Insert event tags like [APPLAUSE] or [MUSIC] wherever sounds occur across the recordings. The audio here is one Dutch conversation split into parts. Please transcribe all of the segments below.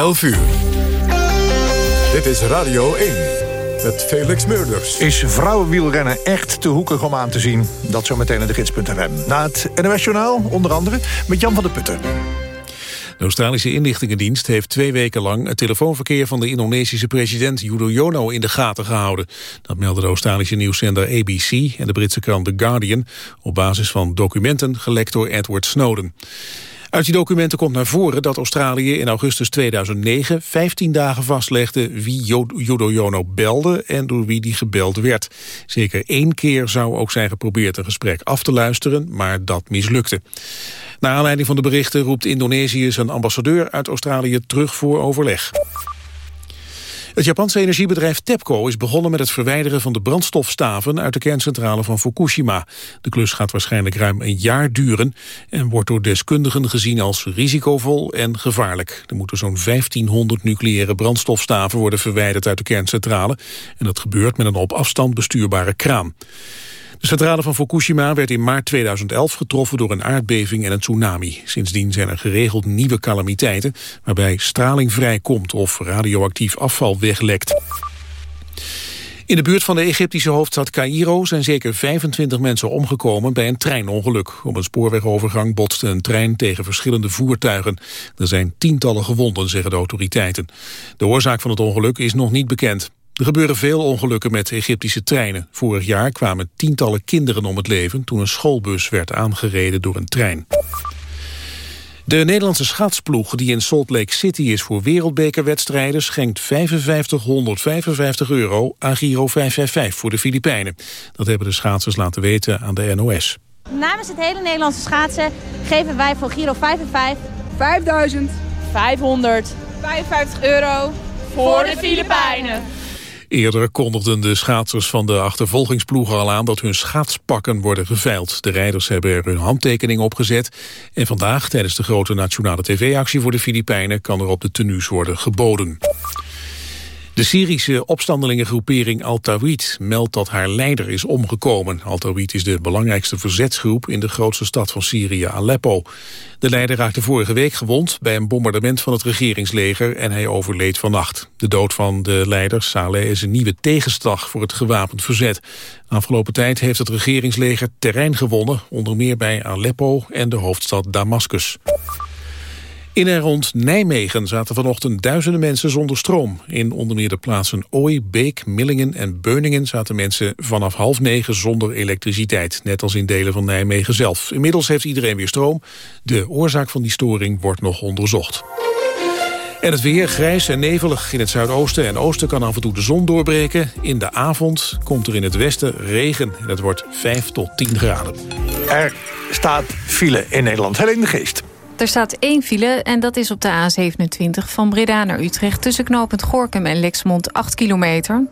11 uur. Dit is Radio 1 met Felix Meurders. Is vrouwenwielrennen echt te hoekig om aan te zien? Dat zometeen in de gids.fm. Na het NOS Journaal, onder andere, met Jan van der Putten. De Australische inlichtingendienst heeft twee weken lang het telefoonverkeer van de Indonesische president Yudhoyono in de gaten gehouden. Dat meldde de Australische nieuwszender ABC en de Britse krant The Guardian op basis van documenten gelekt door Edward Snowden. Uit die documenten komt naar voren dat Australië in augustus 2009 15 dagen vastlegde wie Yudhoyono belde en door wie die gebeld werd. Zeker één keer zou ook zijn geprobeerd een gesprek af te luisteren, maar dat mislukte. Naar aanleiding van de berichten roept Indonesië zijn ambassadeur uit Australië terug voor overleg. Het Japanse energiebedrijf TEPCO is begonnen met het verwijderen van de brandstofstaven uit de kerncentrale van Fukushima. De klus gaat waarschijnlijk ruim een jaar duren en wordt door deskundigen gezien als risicovol en gevaarlijk. Er moeten zo'n 1500 nucleaire brandstofstaven worden verwijderd uit de kerncentrale en dat gebeurt met een op afstand bestuurbare kraan. De centrale van Fukushima werd in maart 2011 getroffen door een aardbeving en een tsunami. Sindsdien zijn er geregeld nieuwe calamiteiten waarbij straling vrijkomt of radioactief afval weglekt. In de buurt van de Egyptische hoofdstad Cairo zijn zeker 25 mensen omgekomen bij een treinongeluk. Op een spoorwegovergang botste een trein tegen verschillende voertuigen. Er zijn tientallen gewonden, zeggen de autoriteiten. De oorzaak van het ongeluk is nog niet bekend. Er gebeuren veel ongelukken met Egyptische treinen. Vorig jaar kwamen tientallen kinderen om het leven... toen een schoolbus werd aangereden door een trein. De Nederlandse schaatsploeg die in Salt Lake City is voor wereldbekerwedstrijden schenkt 5555 euro aan Giro 555 voor de Filipijnen. Dat hebben de schaatsers laten weten aan de NOS. Namens het hele Nederlandse schaatsen geven wij voor Giro 555 5555 euro voor de Filipijnen. Eerder kondigden de schaatsers van de achtervolgingsploegen al aan dat hun schaatspakken worden geveild. De rijders hebben er hun handtekening op gezet. En vandaag, tijdens de grote nationale tv-actie voor de Filipijnen, kan er op de tenues worden geboden. De Syrische opstandelingengroepering Al-Tawid meldt dat haar leider is omgekomen. Al-Tawid is de belangrijkste verzetsgroep in de grootste stad van Syrië, Aleppo. De leider raakte vorige week gewond bij een bombardement van het regeringsleger en hij overleed vannacht. De dood van de leider, Saleh, is een nieuwe tegenslag voor het gewapend verzet. Afgelopen tijd heeft het regeringsleger terrein gewonnen, onder meer bij Aleppo en de hoofdstad Damascus. In en rond Nijmegen zaten vanochtend duizenden mensen zonder stroom. In onder meer de plaatsen Ooi, Beek, Millingen en Beuningen zaten mensen vanaf half negen zonder elektriciteit. Net als in delen van Nijmegen zelf. Inmiddels heeft iedereen weer stroom. De oorzaak van die storing wordt nog onderzocht. En het weer grijs en nevelig. In het zuidoosten en oosten kan af en toe de zon doorbreken. In de avond komt er in het westen regen. En het wordt 5 tot 10 graden. Er staat file in Nederland. Helene de Geest. Er staat één file en dat is op de A27 van Breda naar Utrecht... tussen knooppunt Gorkum en Lexmond 8 kilometer.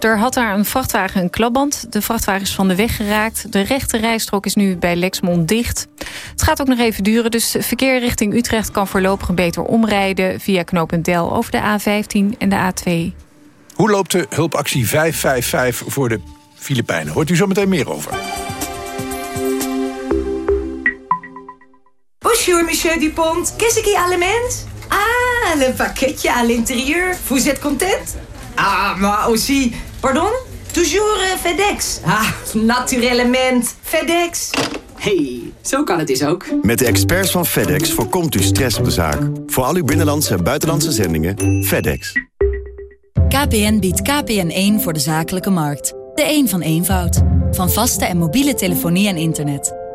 Er had daar een vrachtwagen een klapband. De vrachtwagen is van de weg geraakt. De rechte rijstrook is nu bij Lexmond dicht. Het gaat ook nog even duren, dus verkeer richting Utrecht... kan voorlopig beter omrijden via knooppunt Del over de A15 en de A2. Hoe loopt de hulpactie 555 voor de Filipijnen? Hoort u zo meteen meer over. Bonjour, monsieur Dupont. Qu'est-ce qui allemand? Ah, le pakketje à l'intérieur. Vous êtes content? Ah, maar aussi... Pardon? Toujours uh, FedEx. Ah, naturellement. FedEx. Hey, zo kan het dus ook. Met de experts van FedEx voorkomt u stress op de zaak. Voor al uw binnenlandse en buitenlandse zendingen, FedEx. KPN biedt KPN1 voor de zakelijke markt. De een van eenvoud. Van vaste en mobiele telefonie en internet.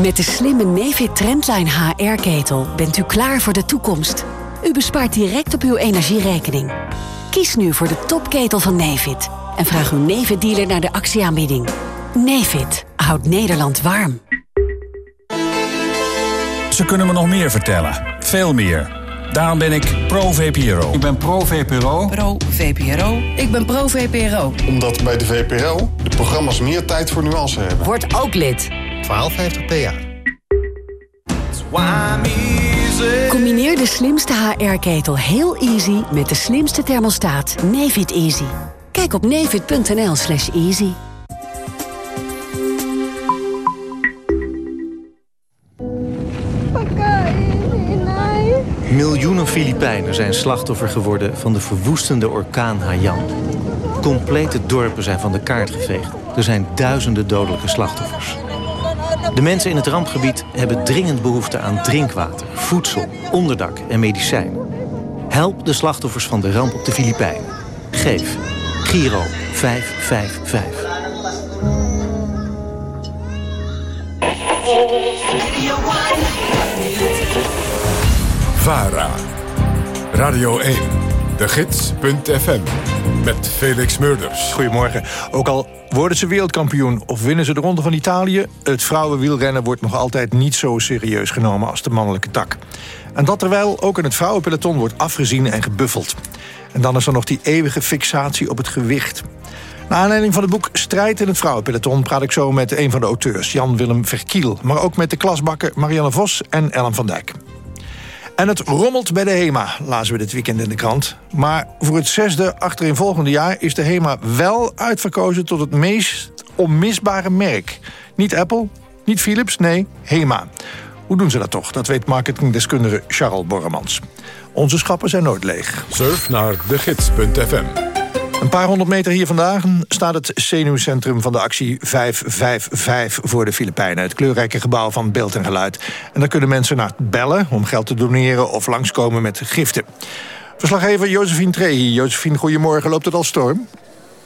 Met de slimme Nefit Trendline HR-ketel bent u klaar voor de toekomst. U bespaart direct op uw energierekening. Kies nu voor de topketel van Nefit en vraag uw Nefit-dealer naar de actieaanbieding. Nefit houdt Nederland warm. Ze kunnen me nog meer vertellen. Veel meer. Daarom ben ik pro-VPRO. Ik ben pro-VPRO. Pro-VPRO. Ik ben pro-VPRO. Omdat bij de VPRO de programma's meer tijd voor nuance hebben. Word ook lid. 1250 PA. Combineer de slimste HR-ketel heel easy met de slimste thermostaat Nefit Easy. Kijk op nefit.nl slash easy. Miljoenen Filipijnen zijn slachtoffer geworden van de verwoestende orkaan Haiyan. Complete dorpen zijn van de kaart geveegd. Er zijn duizenden dodelijke slachtoffers. De mensen in het rampgebied hebben dringend behoefte aan drinkwater, voedsel, onderdak en medicijn. Help de slachtoffers van de ramp op de Filipijnen. Geef Giro 555. VARA. Radio 1. De Gids.fm. Met Felix Murders. Goedemorgen. Ook al worden ze wereldkampioen of winnen ze de Ronde van Italië... het vrouwenwielrennen wordt nog altijd niet zo serieus genomen als de mannelijke tak. En dat terwijl ook in het vrouwenpeloton wordt afgezien en gebuffeld. En dan is er nog die eeuwige fixatie op het gewicht. Naar aanleiding van het boek Strijd in het vrouwenpeloton... praat ik zo met een van de auteurs, Jan-Willem Verkiel... maar ook met de klasbakken Marianne Vos en Ellen van Dijk. En het rommelt bij de HEMA, lazen we dit weekend in de krant. Maar voor het zesde achtereenvolgende jaar is de HEMA wel uitverkozen... tot het meest onmisbare merk. Niet Apple, niet Philips, nee, HEMA. Hoe doen ze dat toch? Dat weet marketingdeskundige Charles Borremans. Onze schappen zijn nooit leeg. Surf naar degids.fm. Een paar honderd meter hier vandaan staat het zenuwcentrum van de actie 555 voor de Filipijnen. Het kleurrijke gebouw van beeld en geluid. En daar kunnen mensen naar bellen om geld te doneren of langskomen met giften. Verslaggever Josephine Trehi. Josephine, goedemorgen. Loopt het al storm?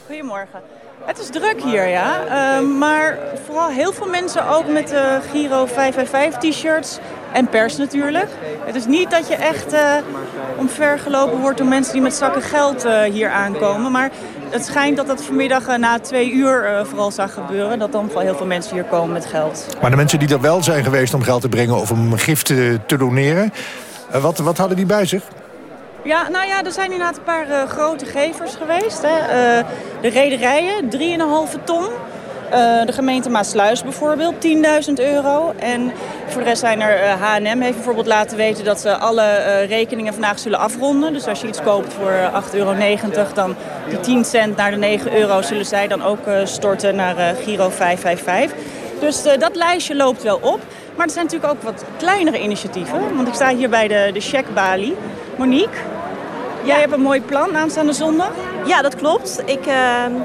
Goedemorgen. Het is druk hier, ja. Uh, maar vooral heel veel mensen ook met de Giro 555 t-shirts en pers natuurlijk. Het is niet dat je echt uh, omvergelopen wordt door mensen die met zakken geld uh, hier aankomen. Maar het schijnt dat dat vanmiddag na twee uur vooral zag gebeuren. Dat dan vooral heel veel mensen hier komen met geld. Maar de mensen die er wel zijn geweest om geld te brengen of om giften te doneren... wat, wat hadden die bij zich? Ja, nou ja, er zijn inderdaad een paar uh, grote gevers geweest. Hè. Uh, de rederijen, 3,5 ton. Uh, de gemeente Maasluis bijvoorbeeld, 10.000 euro. En voor de rest zijn er H&M heeft bijvoorbeeld laten weten dat ze alle rekeningen vandaag zullen afronden. Dus als je iets koopt voor 8,90 euro, dan die 10 cent naar de 9 euro zullen zij dan ook storten naar Giro 555. Dus dat lijstje loopt wel op. Maar er zijn natuurlijk ook wat kleinere initiatieven. Want ik sta hier bij de, de checkbalie. Monique, jij hebt een mooi plan aanstaande zondag. Ja, dat klopt. Ik uh,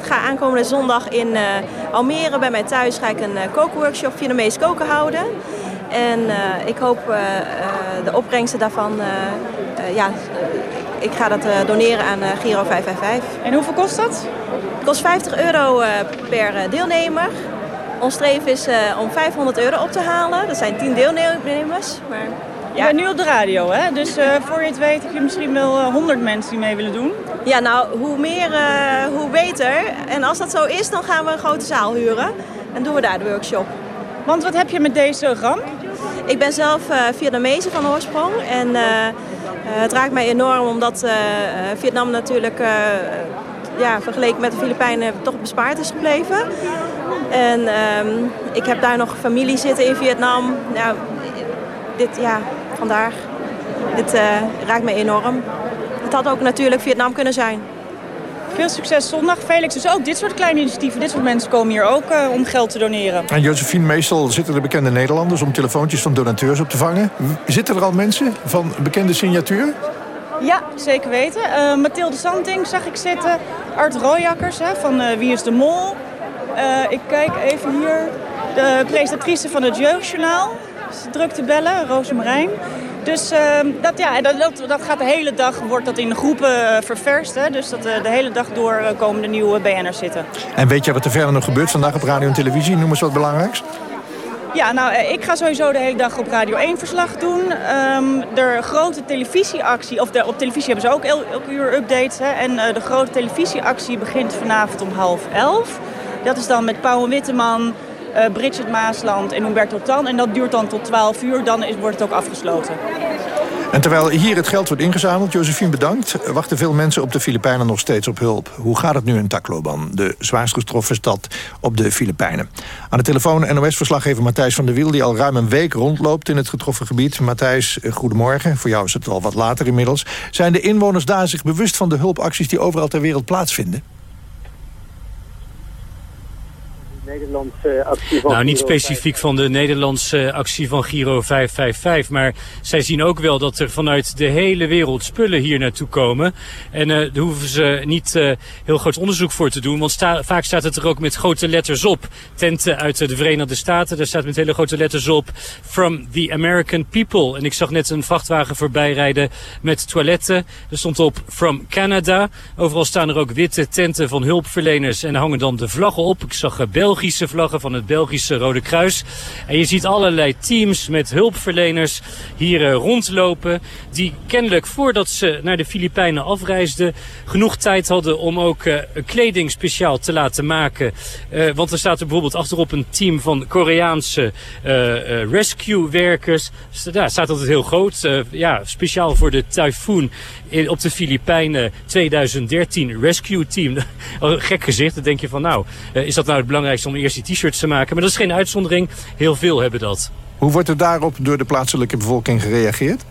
ga aankomende zondag in uh, Almere bij mij thuis ga ik een uh, kookworkshop Vietnamees koken houden. En ik hoop de opbrengsten daarvan, ja, ik ga dat doneren aan Giro 555. En hoeveel kost dat? Het kost 50 euro per deelnemer. Ons streven is om 500 euro op te halen. Dat zijn 10 deelnemers. Maar je bent nu op de radio, hè? Dus uh, voor je het weet heb je misschien wel uh, 100 mensen die mee willen doen. Ja, nou, hoe meer, uh, hoe beter. En als dat zo is, dan gaan we een grote zaal huren. En doen we daar de workshop. Want wat heb je met deze ramp? Ik ben zelf Vietnamese van oorsprong. En het raakt mij enorm omdat Vietnam natuurlijk... ja, vergeleken met de Filipijnen toch bespaard is gebleven. En um, ik heb daar nog familie zitten in Vietnam. Nou, dit, ja, vandaar. Dit uh, raakt me enorm. Het had ook natuurlijk Vietnam kunnen zijn. Veel succes zondag. Felix, dus ook dit soort kleine initiatieven. Dit soort mensen komen hier ook uh, om geld te doneren. En Josephine, meestal zitten er bekende Nederlanders... om telefoontjes van donateurs op te vangen. Zitten er al mensen van bekende signatuur? Ja, zeker weten. Uh, Mathilde Santing zag ik zitten. Art Rooijakkers hè, van uh, Wie is de Mol. Ik kijk even hier. De presentatrice van het Jeugdjournaal druk te bellen, Rosemarijn. Dus uh, dat, ja, dat, dat, gaat de hele dag, wordt dat in de groepen uh, ververst. Hè? Dus dat, uh, de hele dag door komen de nieuwe BN'ers zitten. En weet je wat er verder nog gebeurt vandaag op radio en televisie? Noem eens wat belangrijks. Ja, nou, ik ga sowieso de hele dag op Radio 1 verslag doen. Um, de grote televisieactie, of de, op televisie hebben ze ook el, elke uur updates. Hè? En de grote televisieactie begint vanavond om half elf. Dat is dan met Pauw Witteman, uh, Bridget Maasland en Humberto Tan. En dat duurt dan tot 12 uur, dan is, wordt het ook afgesloten. En terwijl hier het geld wordt ingezameld, Josephine bedankt... wachten veel mensen op de Filipijnen nog steeds op hulp. Hoe gaat het nu in Tacloban, de zwaarst getroffen stad op de Filipijnen? Aan de telefoon NOS-verslaggever Matthijs van der Wiel... die al ruim een week rondloopt in het getroffen gebied. Matthijs, eh, goedemorgen. Voor jou is het al wat later inmiddels. Zijn de inwoners daar zich bewust van de hulpacties... die overal ter wereld plaatsvinden? Nederlandse actie van Nou, niet specifiek van de Nederlandse actie van Giro 555. Maar zij zien ook wel dat er vanuit de hele wereld spullen hier naartoe komen. En uh, daar hoeven ze niet uh, heel groot onderzoek voor te doen. Want sta vaak staat het er ook met grote letters op. Tenten uit de Verenigde Staten, daar staat met hele grote letters op. From the American people. En ik zag net een vrachtwagen voorbij rijden met toiletten. Er stond op From Canada. Overal staan er ook witte tenten van hulpverleners. En hangen dan de vlaggen op. Ik zag België Belgische vlaggen van het Belgische Rode Kruis. En je ziet allerlei teams met hulpverleners hier uh, rondlopen. Die kennelijk voordat ze naar de Filipijnen afreisden genoeg tijd hadden om ook uh, kleding speciaal te laten maken. Uh, want er staat er bijvoorbeeld achterop een team van Koreaanse rescue-werkers. Daar staat altijd heel groot. ja, speciaal voor de tyfoon op de Filipijnen 2013 rescue team. [LAUGHS] Gek gezicht, dan denk je van nou, is dat nou het belangrijkste om eerst die t-shirts te maken? Maar dat is geen uitzondering. Heel veel hebben dat. Hoe wordt er daarop door de plaatselijke bevolking gereageerd?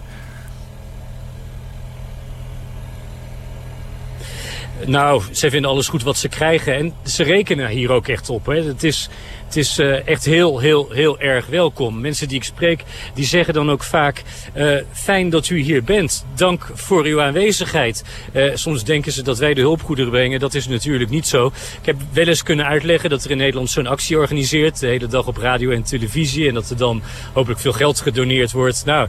Nou, zij vinden alles goed wat ze krijgen. En ze rekenen hier ook echt op. Hè. Het is, het is uh, echt heel, heel, heel erg welkom. Mensen die ik spreek, die zeggen dan ook vaak... Uh, fijn dat u hier bent. Dank voor uw aanwezigheid. Uh, soms denken ze dat wij de hulpgoederen brengen. Dat is natuurlijk niet zo. Ik heb wel eens kunnen uitleggen dat er in Nederland zo'n actie organiseert. De hele dag op radio en televisie. En dat er dan hopelijk veel geld gedoneerd wordt. Nou...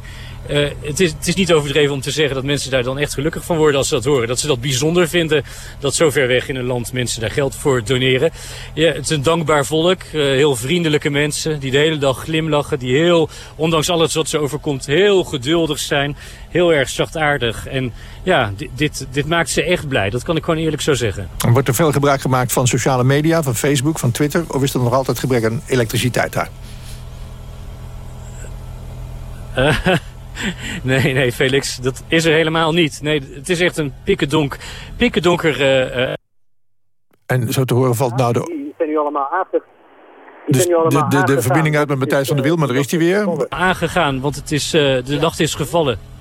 Uh, het, is, het is niet overdreven om te zeggen dat mensen daar dan echt gelukkig van worden als ze dat horen. Dat ze dat bijzonder vinden dat zo ver weg in een land mensen daar geld voor doneren. Ja, het is een dankbaar volk, uh, heel vriendelijke mensen die de hele dag glimlachen. Die heel, ondanks alles wat ze overkomt, heel geduldig zijn. Heel erg zachtaardig. En ja, dit, dit, dit maakt ze echt blij. Dat kan ik gewoon eerlijk zo zeggen. Wordt er veel gebruik gemaakt van sociale media, van Facebook, van Twitter? Of is er nog altijd gebrek aan elektriciteit daar? Uh, [LAUGHS] [LAUGHS] Nee, nee, Felix, dat is er helemaal niet. Nee, het is echt een pikkendonk, pikkendonker... Uh, uh... En zo te horen valt nou de... Die zijn nu allemaal aangegaan. Dus de, de, de verbinding uit met Matthijs van der Wiel, maar daar is hij weer. Aangegaan, want het is, uh, de nacht is gevallen.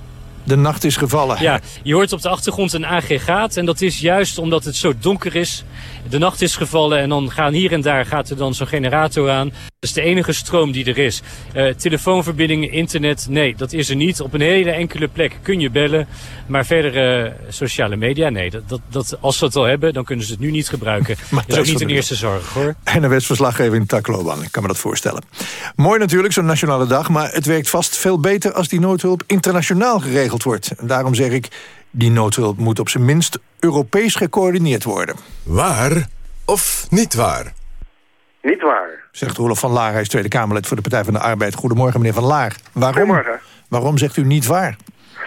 De nacht is gevallen. Ja, je hoort op de achtergrond een aggregaat. En dat is juist omdat het zo donker is. De nacht is gevallen en dan gaan hier en daar gaat er dan zo'n generator aan. Dat is de enige stroom die er is. Uh, telefoonverbindingen, internet, nee, dat is er niet. Op een hele enkele plek kun je bellen. Maar verder uh, sociale media, nee. Dat, dat, dat, als ze het al hebben, dan kunnen ze het nu niet gebruiken. [LAUGHS] dat is ook niet een eerste zorg, hoor. NWS-verslaggeving in Tacloban, ik kan me dat voorstellen. Mooi natuurlijk, zo'n nationale dag. Maar het werkt vast veel beter als die noodhulp internationaal geregeld wordt. En daarom zeg ik, die noodhulp moet op zijn minst Europees gecoördineerd worden. Waar of niet waar? Niet waar. Zegt Roelof van Laar, hij is Tweede Kamerlid voor de Partij van de Arbeid. Goedemorgen, meneer van Laar. Waarom, Goedemorgen. Waarom zegt u niet waar?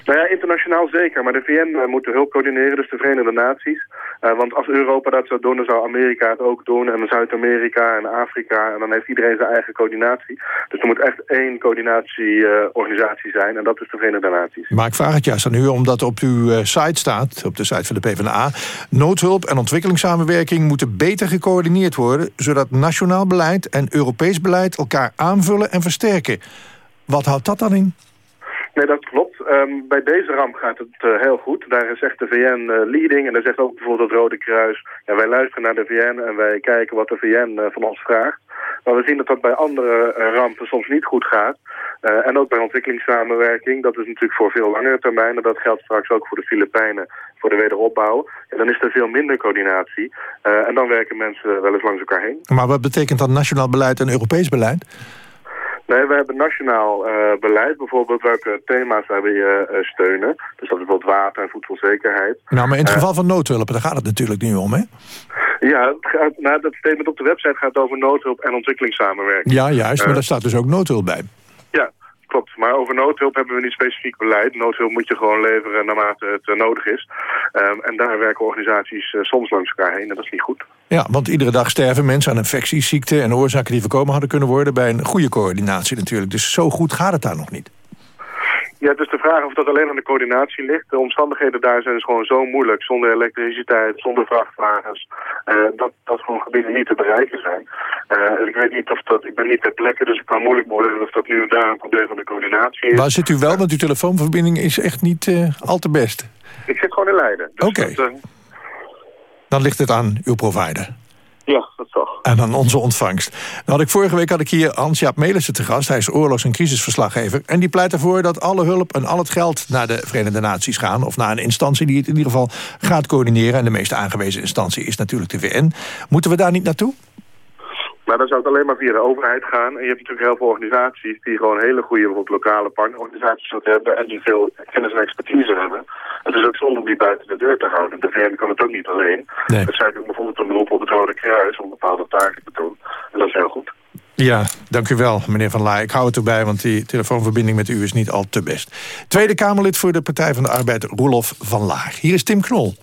Nou ja, internationaal zeker. Maar de VN uh, moet de hulp coördineren, dus de Verenigde Naties. Uh, want als Europa dat zou doen, dan zou Amerika het ook doen. En Zuid-Amerika en Afrika. En dan heeft iedereen zijn eigen coördinatie. Dus er moet echt één coördinatieorganisatie uh, zijn. En dat is de Verenigde Naties. Maar ik vraag het juist aan u, omdat op uw uh, site staat... op de site van de PvdA... noodhulp en ontwikkelingssamenwerking moeten beter gecoördineerd worden... zodat nationaal beleid en Europees beleid elkaar aanvullen en versterken. Wat houdt dat dan in? Nee, dat klopt. Um, bij deze ramp gaat het uh, heel goed. Daar zegt de VN uh, leading en daar zegt ook bijvoorbeeld het Rode Kruis... Ja, wij luisteren naar de VN en wij kijken wat de VN uh, van ons vraagt. Maar we zien dat dat bij andere rampen soms niet goed gaat. en ook bij ontwikkelingssamenwerking. Dat is natuurlijk voor veel langere termijn. En dat geldt straks ook voor de Filipijnen, voor de wederopbouw. En dan is er veel minder coördinatie. en dan werken mensen wel eens langs elkaar heen. Maar wat betekent dan nationaal beleid en Europees beleid? Nee, we hebben nationaal uh, beleid, bijvoorbeeld welke thema's wij weer uh, steunen. Dus dat is bijvoorbeeld water en voedselzekerheid. Nou, maar in het geval van noodhulp, daar gaat het natuurlijk nu om, hè? Ja, het gaat, nou, dat statement op de website gaat over noodhulp en ontwikkelingssamenwerking. Ja, juist, maar daar staat dus ook noodhulp bij. Klopt. Maar over noodhulp hebben we niet specifiek beleid. Noodhulp moet je gewoon leveren naarmate het uh, nodig is. Um, en daar werken organisaties uh, soms langs elkaar heen en dat is niet goed. Ja, want iedere dag sterven mensen aan infecties, ziekten en oorzaken die voorkomen hadden kunnen worden bij een goede coördinatie natuurlijk. Dus zo goed gaat het daar nog niet. Ja, het is de vraag of dat alleen aan de coördinatie ligt. De omstandigheden daar zijn dus gewoon zo moeilijk. Zonder elektriciteit, zonder vrachtwagens. eh, dat, dat gewoon gebieden niet te bereiken zijn. Eh, ik weet niet of dat... Ik ben niet ter plekke, dus ik kan moeilijk beoordelen of dat nu daar een probleem van de coördinatie is. Waar zit u wel? Want uw telefoonverbinding is echt niet eh, al te best. Ik zit gewoon in Leiden. Dus Oké. Dan ligt het aan uw provider. Ja, dat toch. En aan onze ontvangst. Ik vorige week had ik hier Hans-Jaap Melissen te gast. Hij is oorlogs- en crisisverslaggever. En die pleit ervoor dat alle hulp en al het geld naar de Verenigde Naties gaan. Of naar een instantie die het in ieder geval gaat coördineren. En de meest aangewezen instantie is natuurlijk de VN. Moeten we daar niet naartoe? Maar dan zou het alleen maar via de overheid gaan. En je hebt natuurlijk heel veel organisaties die gewoon hele goede bijvoorbeeld lokale partnerorganisaties hebben. En die veel kennis en expertise hebben. Het is ook zonde om die buiten de deur te houden. De VN kan het ook niet alleen. Nee. Dus zij doen bijvoorbeeld een beroep op het Rode Kruis om bepaalde taken te doen. En dat is heel goed. Ja, dank u wel, meneer Van Laar. Ik hou het erbij, want die telefoonverbinding met u is niet al te best. Tweede Kamerlid voor de Partij van de Arbeid, Roelof van Laar. Hier is Tim Knol.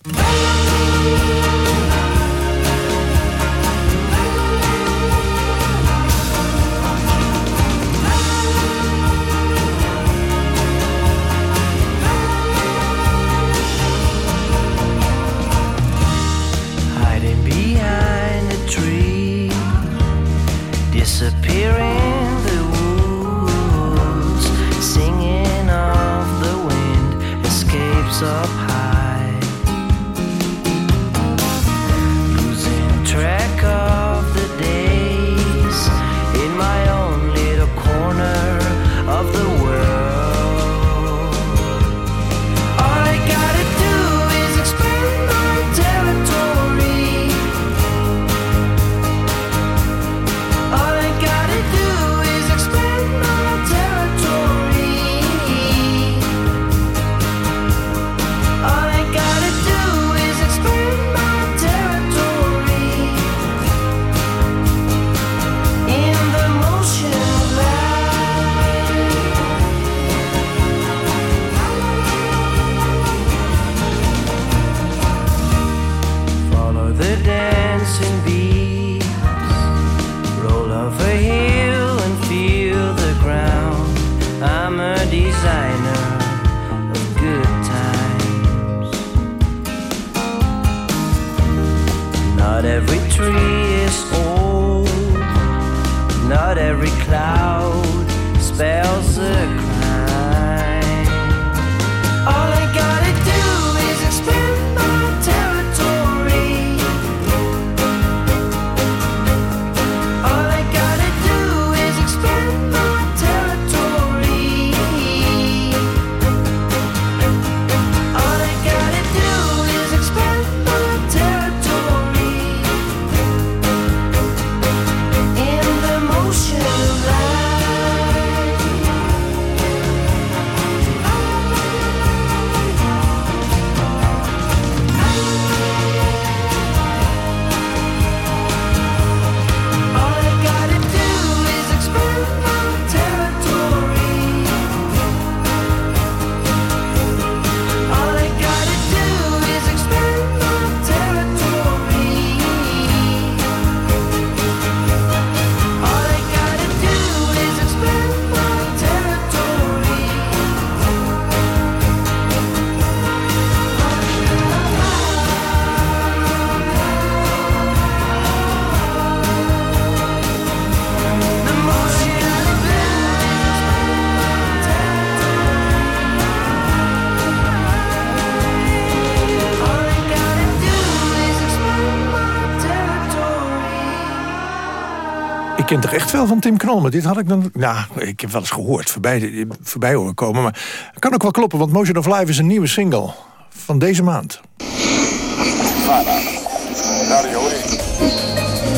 Ik ken toch echt wel van Tim Knol, maar dit had ik dan... Nou, ik heb wel eens gehoord, voorbij, voorbij horen komen. Maar het kan ook wel kloppen, want Motion of Life is een nieuwe single van deze maand.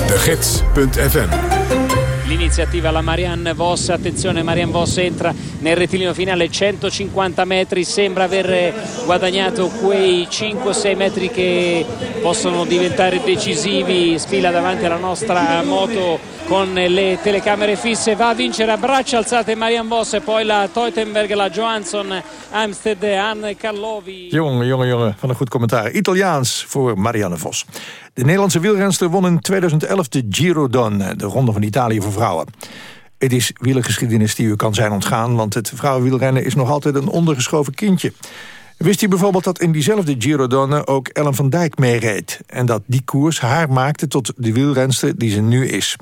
De Gids.fm L'iniziativa alla Marianne Voss, attenzione Marianne Voss entra nel rettilineo finale 150 metri, sembra aver guadagnato quei 5-6 metri che possono diventare decisivi, sfila davanti alla nostra moto con le telecamere fisse, va a vincere alzate Marianne Voss e poi la Teutenberg, la Johansson, Amsted, Anne. Jongen, jongen, jongen, van een goed commentaar. Italiaans voor Marianne Vos. De Nederlandse wielrenster won in 2011 de Giro Don, de Ronde van Italië voor vrouwen. Het is wielergeschiedenis die u kan zijn ontgaan... want het vrouwenwielrennen is nog altijd een ondergeschoven kindje. Wist u bijvoorbeeld dat in diezelfde Giro Donne ook Ellen van Dijk meereed... en dat die koers haar maakte tot de wielrenster die ze nu is?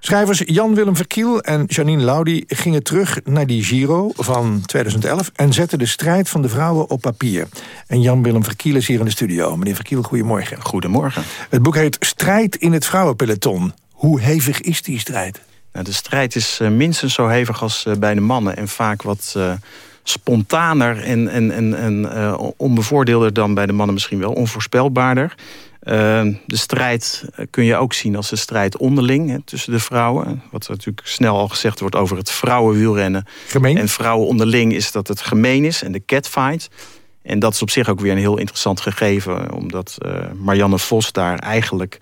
Schrijvers Jan-Willem Verkiel en Janine Laudi gingen terug naar die Giro van 2011... en zetten de strijd van de vrouwen op papier. En Jan-Willem Verkiel is hier in de studio. Meneer Verkiel, goedemorgen. Goedemorgen. Het boek heet Strijd in het vrouwenpeloton. Hoe hevig is die strijd? Nou, de strijd is eh, minstens zo hevig als eh, bij de mannen... en vaak wat eh, spontaner en, en, en, en eh, onbevoordeelder dan bij de mannen misschien wel. Onvoorspelbaarder. Eh, de strijd eh, kun je ook zien als de strijd onderling hè, tussen de vrouwen. Wat natuurlijk snel al gezegd wordt over het vrouwenwielrennen. Gemeen? En vrouwen onderling is dat het gemeen is en de catfight. En dat is op zich ook weer een heel interessant gegeven. Omdat Marianne Vos daar eigenlijk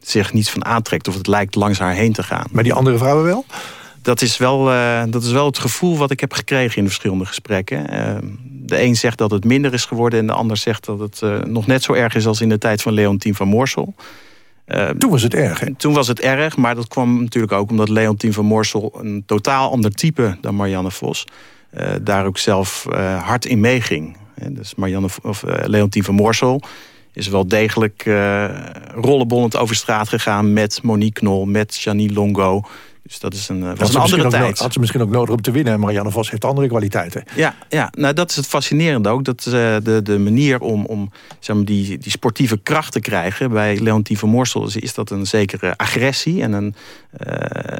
zich niets van aantrekt. Of het lijkt langs haar heen te gaan. Maar die andere vrouwen wel? Dat is wel, eh, dat is wel het gevoel wat ik heb gekregen in de verschillende gesprekken. Eh, de een zegt dat het minder is geworden... en de ander zegt dat het eh, nog net zo erg is als in de tijd van Leontien van Moorsel. Eh, Toen was het erg, hè? Toen was het erg, maar dat kwam natuurlijk ook omdat Leontien van Moorsel... een totaal ander type dan Marianne Vos... daar ook zelf hard in meeging. Dus Marianne, of, Leontien van Moorsel is wel degelijk rollenbollend over straat gegaan... met Monique Knol, met Janine Longo... Dus dat is een, eh, was Had een andere tijd. had ze misschien ook nodig om te winnen. Marianne Vos heeft andere kwaliteiten. Ja, ja nou, dat is het fascinerende ook. Dat eh, de, de manier om, om zeg maar, die, die sportieve kracht te krijgen... bij Leontien van Moorsel is, is dat een zekere agressie. En een, eh,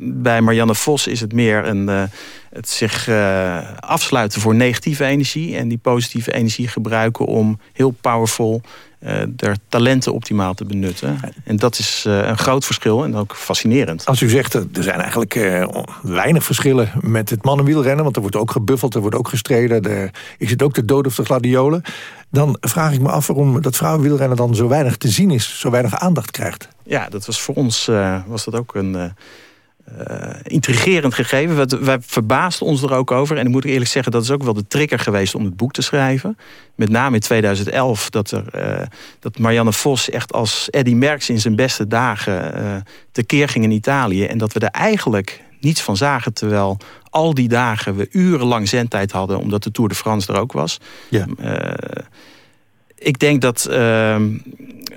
bij Marianne Vos is het meer een, het zich eh, afsluiten voor negatieve energie... en die positieve energie gebruiken om heel powerful... er talenten optimaal te benutten. En dat is eh, een groot verschil en ook fascinerend. Als u zegt, er zijn eigenlijk weinig verschillen met het mannenwielrennen... want er wordt ook gebuffeld, er wordt ook gestreden... Er is het ook de dood of de gladiolen... dan vraag ik me af waarom dat vrouwenwielrennen dan zo weinig te zien is... zo weinig aandacht krijgt. Ja, dat was voor ons was dat ook een intrigerend gegeven. Wij, wij verbaasden ons er ook over. En ik moet eerlijk zeggen, dat is ook wel de trigger geweest om het boek te schrijven. Met name in 2011, dat, er, eh, dat Marianne Vos echt als Eddy Merckx in zijn beste dagen eh tekeer ging in Italië. En dat we er eigenlijk niets van zagen, terwijl al die dagen we urenlang zendtijd hadden, omdat de Tour de France er ook was. Ja. Eh, ik denk dat eh,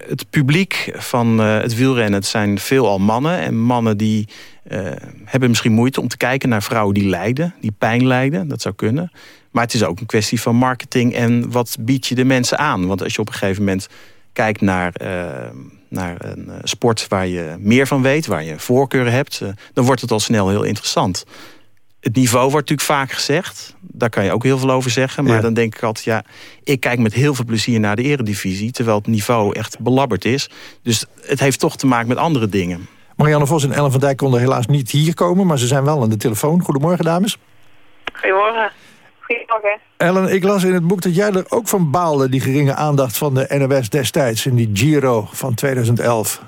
het publiek van eh, het wielrennen... het zijn veelal mannen. En mannen die eh, hebben misschien moeite om te kijken naar vrouwen die lijden. Die pijn lijden, dat zou kunnen. Maar het is ook een kwestie van marketing en wat bied je de mensen aan. Want als je op een gegeven moment kijkt naar, eh, naar een sport... waar je meer van weet, waar je voorkeuren hebt... dan wordt het al snel heel interessant. Het niveau wordt natuurlijk vaak gezegd. Daar kan je ook heel veel over zeggen. Maar Ja. dan denk ik altijd, ja, ik kijk met heel veel plezier naar de eredivisie... terwijl het niveau echt belabberd is. Dus het heeft toch te maken met andere dingen. Marianne Vos en Ellen van Dijk konden helaas niet hier komen... maar ze zijn wel aan de telefoon. Goedemorgen, dames. Goedemorgen. Goedemorgen. Ellen, ik las in het boek dat jij er ook van baalde... die geringe aandacht van de NOS destijds in die Giro van 2011.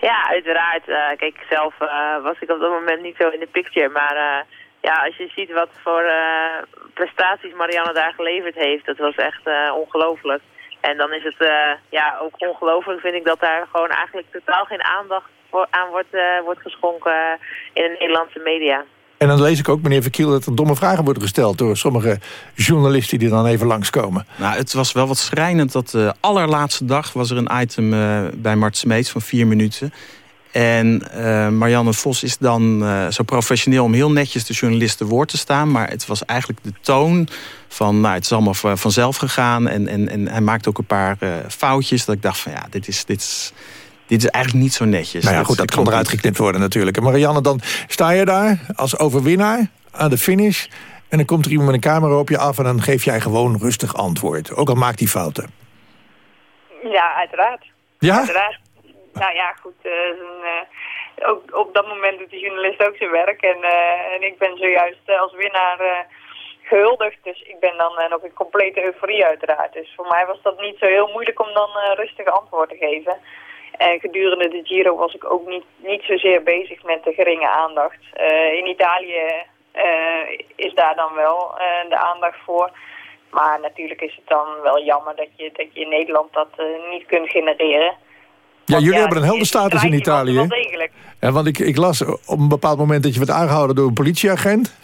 Ja, uiteraard. Eh, kijk, zelf eh, was ik op dat moment niet zo in de picture. Maar eh, ja, als je ziet wat voor eh, prestaties Marianne daar geleverd heeft, dat was echt eh, ongelooflijk. En dan is het eh, ja, ook ongelooflijk, vind ik, dat daar gewoon eigenlijk totaal geen aandacht voor, aan wordt, eh, wordt geschonken in de Nederlandse media. En dan lees ik ook, meneer Verkiel, dat er domme vragen worden gesteld... door sommige journalisten die dan even langskomen. Nou, het was wel wat schrijnend dat de allerlaatste dag... was er een item eh, bij Mart Smeets van vier minuten... En eh, Marianne Vos is dan eh, zo professioneel om heel netjes de journalisten woord te staan. Maar het was eigenlijk de toon van, nou, het is allemaal vanzelf gegaan. En, en, en hij maakte ook een paar eh, foutjes. Dat ik dacht van, ja, dit is, dit is, dit is eigenlijk niet zo netjes. Nou ja, goed, dat kan eruit geknipt worden natuurlijk. En Marianne, dan sta je daar als overwinnaar aan de finish... en dan komt er iemand met een camera op je af... en dan geef jij gewoon rustig antwoord. Ook al maakt hij fouten. Ja, uiteraard. Ja? Uiteraard. Nou ja, goed. eh, eh, ook op dat moment doet de journalist ook zijn werk. En, eh, en ik ben zojuist als winnaar eh, gehuldigd. Dus ik ben dan eh, nog in complete euforie uiteraard. Dus voor mij was dat niet zo heel moeilijk om dan eh, rustige antwoord te geven. En gedurende de Giro was ik ook niet, niet zozeer bezig met de geringe aandacht. In Italië is daar dan wel de aandacht voor. Maar natuurlijk is het dan wel jammer dat je, dat je in Nederland dat niet kunt genereren. Ja, jullie ja, hebben een heldenstatus in die strijd, die was er Italië. wel degelijk. heerlijk. Ja, want ik, ik las op een bepaald moment dat je werd aangehouden door een politieagent.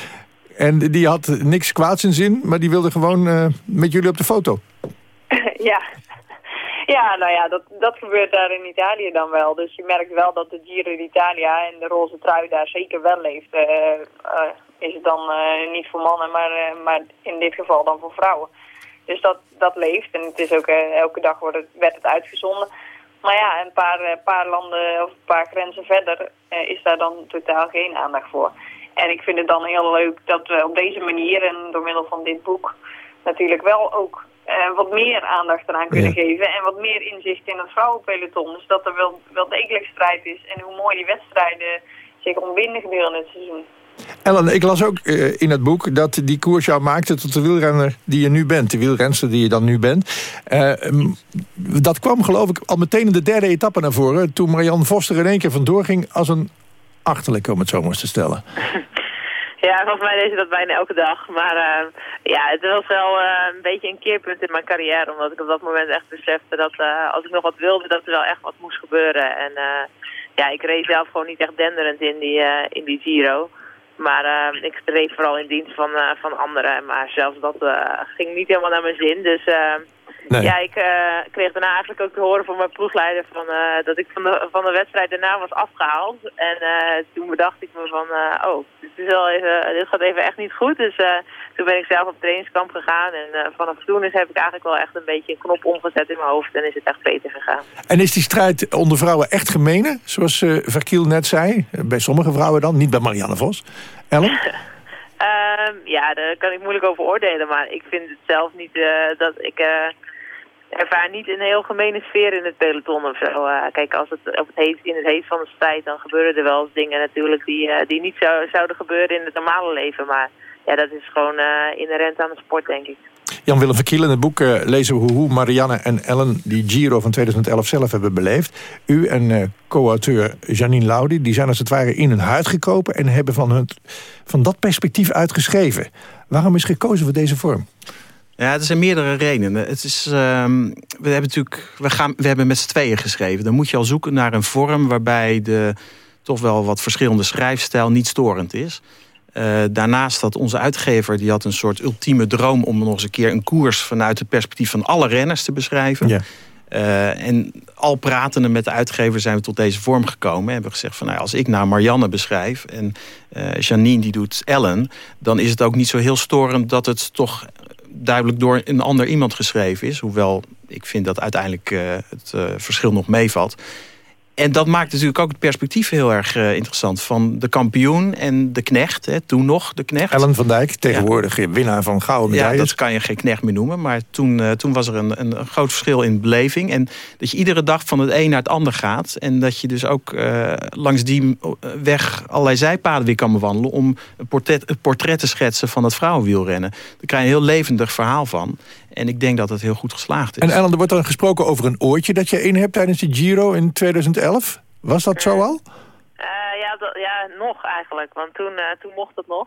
[LAUGHS] en die had niks kwaads in zin, maar die wilde gewoon eh, met jullie op de foto. [LAUGHS] ja. Ja, nou ja, dat, dat gebeurt daar in Italië dan wel. Dus je merkt wel dat de Giro d'Italia en de roze trui daar zeker wel leeft. Eh, eh, is het dan niet voor mannen, maar, maar in dit geval dan voor vrouwen. Dus dat, dat leeft en het is ook elke dag wordt het, werd het uitgezonden. Maar ja, een paar, eh, paar landen of een paar grenzen verder eh, is daar dan totaal geen aandacht voor. En ik vind het dan heel leuk dat we op deze manier en door middel van dit boek natuurlijk wel ook eh, wat meer aandacht eraan kunnen geven. En wat meer inzicht in het vrouwenpeloton. Dus dat er wel, wel degelijk strijd is. En hoe mooi die wedstrijden zich ontbinden gedurende het seizoen. Ellen, ik las ook eh, in het boek dat die koers jou maakte tot de wielrenner die je nu bent. De wielrenster die je dan nu bent. Eh, dat kwam geloof ik al meteen in de derde etappe naar voren. Toen Marianne Vos er in één keer vandoor ging als een achterlijke, om het zo maar te stellen. [LAUGHS] Ja, volgens mij deed ze dat bijna elke dag. Maar eh, ja, het was wel een beetje een keerpunt in mijn carrière. Omdat ik op dat moment echt besefte dat als ik nog wat wilde, dat er wel echt wat moest gebeuren. En ja, ik reed zelf gewoon niet echt denderend in die, in die Giro. Maar eh, ik reed vooral in dienst van, eh, van anderen. Maar zelfs dat eh, ging niet helemaal naar mijn zin. Dus Nee. ja, ik kreeg daarna eigenlijk ook te horen van mijn ploegleider van, eh, dat ik van de, van de wedstrijd daarna was afgehaald. En toen bedacht ik me van, oh, is wel even, dit gaat even echt niet goed. Dus eh, toen ben ik zelf op trainingskamp gegaan. En eh, vanaf toen is, heb ik eigenlijk wel echt een beetje een knop omgezet in mijn hoofd. En is het echt beter gegaan. En is die strijd onder vrouwen echt gemene? Zoals eh Verkiel net zei. Bij sommige vrouwen dan, niet bij Marianne Vos. Ellen? [LAUGHS] Ehm, ja, daar kan ik moeilijk over oordelen. Maar ik vind het zelf niet eh, dat ik... ervaar niet een heel gemene sfeer in het peloton of zo. Eh, kijk, als het, op het heet, in het heet van de strijd, dan gebeuren er wel dingen natuurlijk die, eh, die niet zou, zouden gebeuren in het normale leven. Maar ja, dat is gewoon eh, inherent aan de sport, denk ik. Jan-Willem Verkiel, in het boek lezen we hoe Marianne en Ellen die Giro van 2011 zelf hebben beleefd. U en co-auteur Janine Laudi, die zijn als het ware in hun huid gekropen... en hebben van, hun, van dat perspectief uitgeschreven. Waarom is gekozen voor deze vorm? Ja, er zijn meerdere redenen. Het is, ehm, we hebben natuurlijk, we, gaan, we hebben met z'n tweeën geschreven. Dan moet je al zoeken naar een vorm waarbij de toch wel wat verschillende schrijfstijl niet storend is. Eh, daarnaast had onze uitgever die had een soort ultieme droom om nog eens een keer een koers vanuit het perspectief van alle renners te beschrijven. Ja. Eh, en al pratende met de uitgever zijn we tot deze vorm gekomen. En hebben gezegd van nou, als ik nou Marianne beschrijf en eh, Janine die doet Ellen, dan is het ook niet zo heel storend dat het toch duidelijk door een ander iemand geschreven is. Hoewel ik vind dat uiteindelijk eh, het eh, verschil nog meevalt. En dat maakt natuurlijk ook het perspectief heel erg eh, interessant. Van de kampioen en de knecht. Hè, toen nog de knecht. Ellen van Dijk, tegenwoordig winnaar van gouden Ja, medailles. dat kan je geen knecht meer noemen. Maar toen, eh, toen was er een, een groot verschil in beleving. En dat je iedere dag van het een naar het ander gaat. En dat je dus ook eh, langs die weg allerlei zijpaden weer kan bewandelen... om een portret, een portret te schetsen van het vrouwenwielrennen. Daar krijg je een heel levendig verhaal van. En ik denk dat het heel goed geslaagd is. En Ellen, er wordt dan gesproken over een oortje dat je in hebt tijdens de Giro in 2011. Was dat zo al? Eh, ja, dat, ja, nog eigenlijk. Want toen, eh, toen mocht het nog.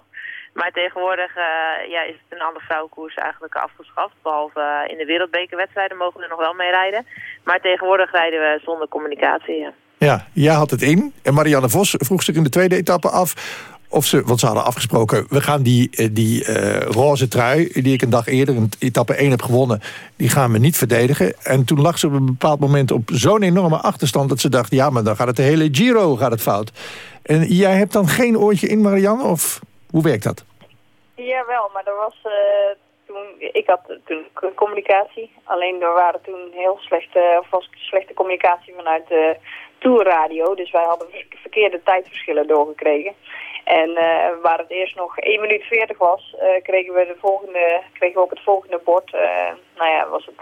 Maar tegenwoordig eh, ja, is het een andere vrouwenkoers eigenlijk afgeschaft. Behalve eh, in de wereldbekerwedstrijden mogen we er nog wel mee rijden. Maar tegenwoordig rijden we zonder communicatie. Ja. Ja, jij had het in. En Marianne Vos vroeg zich in de tweede etappe af... of ze, want ze hadden afgesproken... we gaan die, eh, die eh, roze trui, die ik een dag eerder... in etappe 1 heb gewonnen, die gaan we niet verdedigen. En toen lag ze op een bepaald moment op zo'n enorme achterstand... dat ze dacht, ja, maar dan gaat het de hele Giro gaat het fout. En jij hebt dan geen oortje in, Marianne? Of hoe werkt dat? Jawel, maar er was eh, toen, ik had toen communicatie. Alleen er waren toen heel slechte, of was slechte communicatie vanuit de tourradio. Dus wij hadden ver- verkeerde tijdverschillen doorgekregen. En eh, waar het eerst nog 1 minuut 40 was, eh, kregen we de volgende, kregen we op het volgende bord, eh, nou ja, was het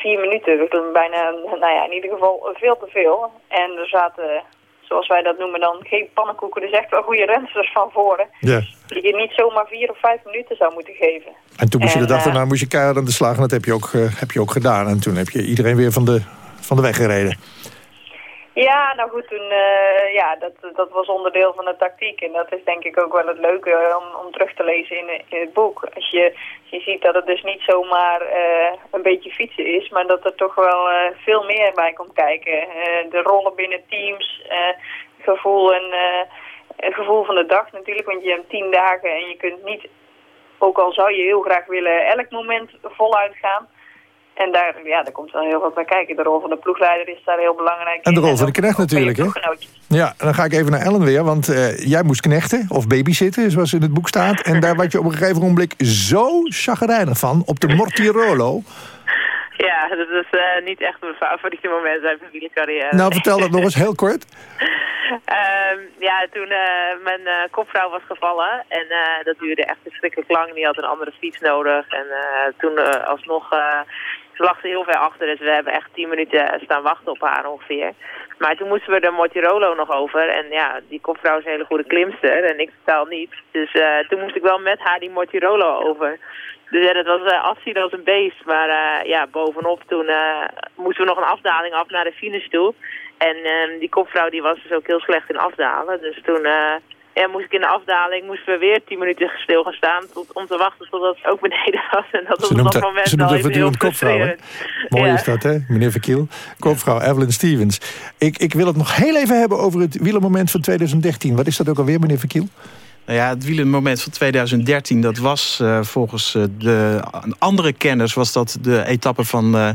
vier minuten. Bijna, nou ja, in ieder geval veel te veel. En er zaten, zoals wij dat noemen dan, geen pannenkoeken. Dus echt wel goede rensters van voren. Ja. Die je niet zomaar vier of vijf minuten zou moeten geven. En toen moest je de dag daarna moest je keihard aan de slag. En dat heb je, ook, heb je ook gedaan. En toen heb je iedereen weer van de, van de weg gereden. Ja, nou goed, toen, eh, ja, dat, dat was onderdeel van de tactiek. En dat is denk ik ook wel het leuke om, om terug te lezen in, in het boek. Als je, je ziet dat het dus niet zomaar eh, een beetje fietsen is, maar dat er toch wel eh, veel meer bij komt kijken. De rollen binnen teams, gevoel en het gevoel van de dag natuurlijk. Want je hebt tien dagen en je kunt niet, ook al zou je heel graag willen, elk moment voluit gaan. En daar, ja, daar komt wel heel wat bij kijken. De rol van de ploegleider is daar heel belangrijk En de rol van de knecht natuurlijk, hè? Ja, en dan ga ik even naar Ellen weer, want eh, jij moest knechten of babysitten, zoals in het boek staat. En daar werd je op een gegeven moment zo chagrijnig van, op de Mortirolo. Ja, dat is eh, niet echt mijn favoriete moment uit mijn wielercarrière. Nou, vertel dat nog eens heel kort. [LAUGHS] Ehm, ja, toen eh, mijn eh, kopvrouw was gevallen en eh, dat duurde echt verschrikkelijk lang. Die had een andere fiets nodig en eh, toen eh, alsnog, eh, ze lag heel ver achter, dus we hebben echt tien minuten staan wachten op haar ongeveer. Maar toen moesten we de Mortirolo nog over en ja, die kopvrouw is een hele goede klimster en ik totaal niet. Dus eh, toen moest ik wel met haar die Mortirolo over. Dus ja, dat was eh, afzien als een beest. Maar eh, ja, bovenop toen eh, moesten we nog een afdaling af naar de finish toe. En eh, die kopvrouw die was dus ook heel slecht in afdalen. Dus toen ja, moest ik in de afdaling moesten we weer tien minuten stil gaan staan tot, om te wachten totdat het ook beneden [LAUGHS] was. En dat was Ze op noemt, dat moment ze noemt al even kopvrouw, hè? Mooi Ja. is dat, hè, meneer Verkiel. Kopvrouw Evelyn Stevens. Ik, ik wil het nog heel even hebben over het wielermoment van 2013. Wat is dat ook alweer, meneer Verkiel? Nou ja, het wielermoment van 2013, dat was eh, volgens eh, de andere kenners... was dat de etappe van eh,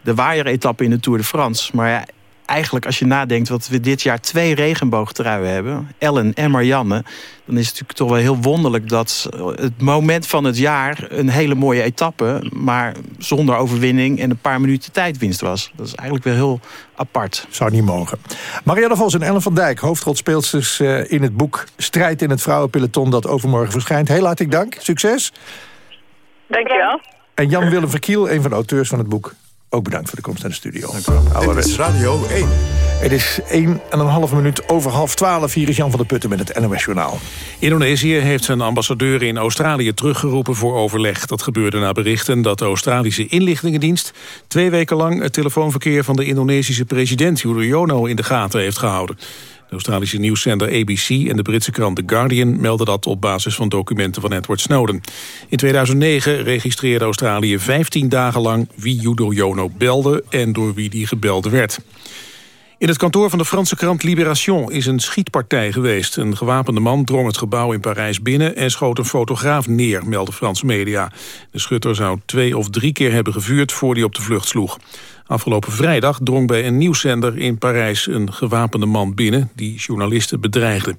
de waaier-etappe in de Tour de France. Maar ja, eigenlijk als je nadenkt dat we dit jaar twee regenboogtruien hebben... Ellen en Marianne, dan is het natuurlijk toch wel heel wonderlijk... dat het moment van het jaar een hele mooie etappe... maar zonder overwinning en een paar minuten tijdwinst was. Dat is eigenlijk wel heel apart. Zou niet mogen. Marianne Vos en Ellen van Dijk, hoofdrolspeelsters eh, in het boek... Strijd in het vrouwenpeloton dat overmorgen verschijnt. Heel hartelijk dank. Succes. Dankjewel. En Jan-Willem Verkiel, een van de auteurs van het boek. Ook bedankt voor de komst naar de studio. Dit is Radio 1. Het is 1 en een half minuut over half 12. Hier is Jan van der Putten met het NOS Journaal. Indonesië heeft zijn ambassadeur in Australië teruggeroepen voor overleg. Dat gebeurde na berichten dat de Australische inlichtingendienst... twee weken lang het telefoonverkeer van de Indonesische president Yudhoyono in de gaten heeft gehouden. De Australische nieuwszender ABC en de Britse krant The Guardian melden dat op basis van documenten van Edward Snowden. In 2009 registreerde Australië 15 dagen lang wie Yudhoyono belde en door wie die gebeld werd. In het kantoor van de Franse krant Libération is een schietpartij geweest. Een gewapende man drong het gebouw in Parijs binnen... en schoot een fotograaf neer, melden Franse media. De schutter zou twee of drie keer hebben gevuurd... voor hij op de vlucht sloeg. Afgelopen vrijdag drong bij een nieuwszender in Parijs... een gewapende man binnen die journalisten bedreigde.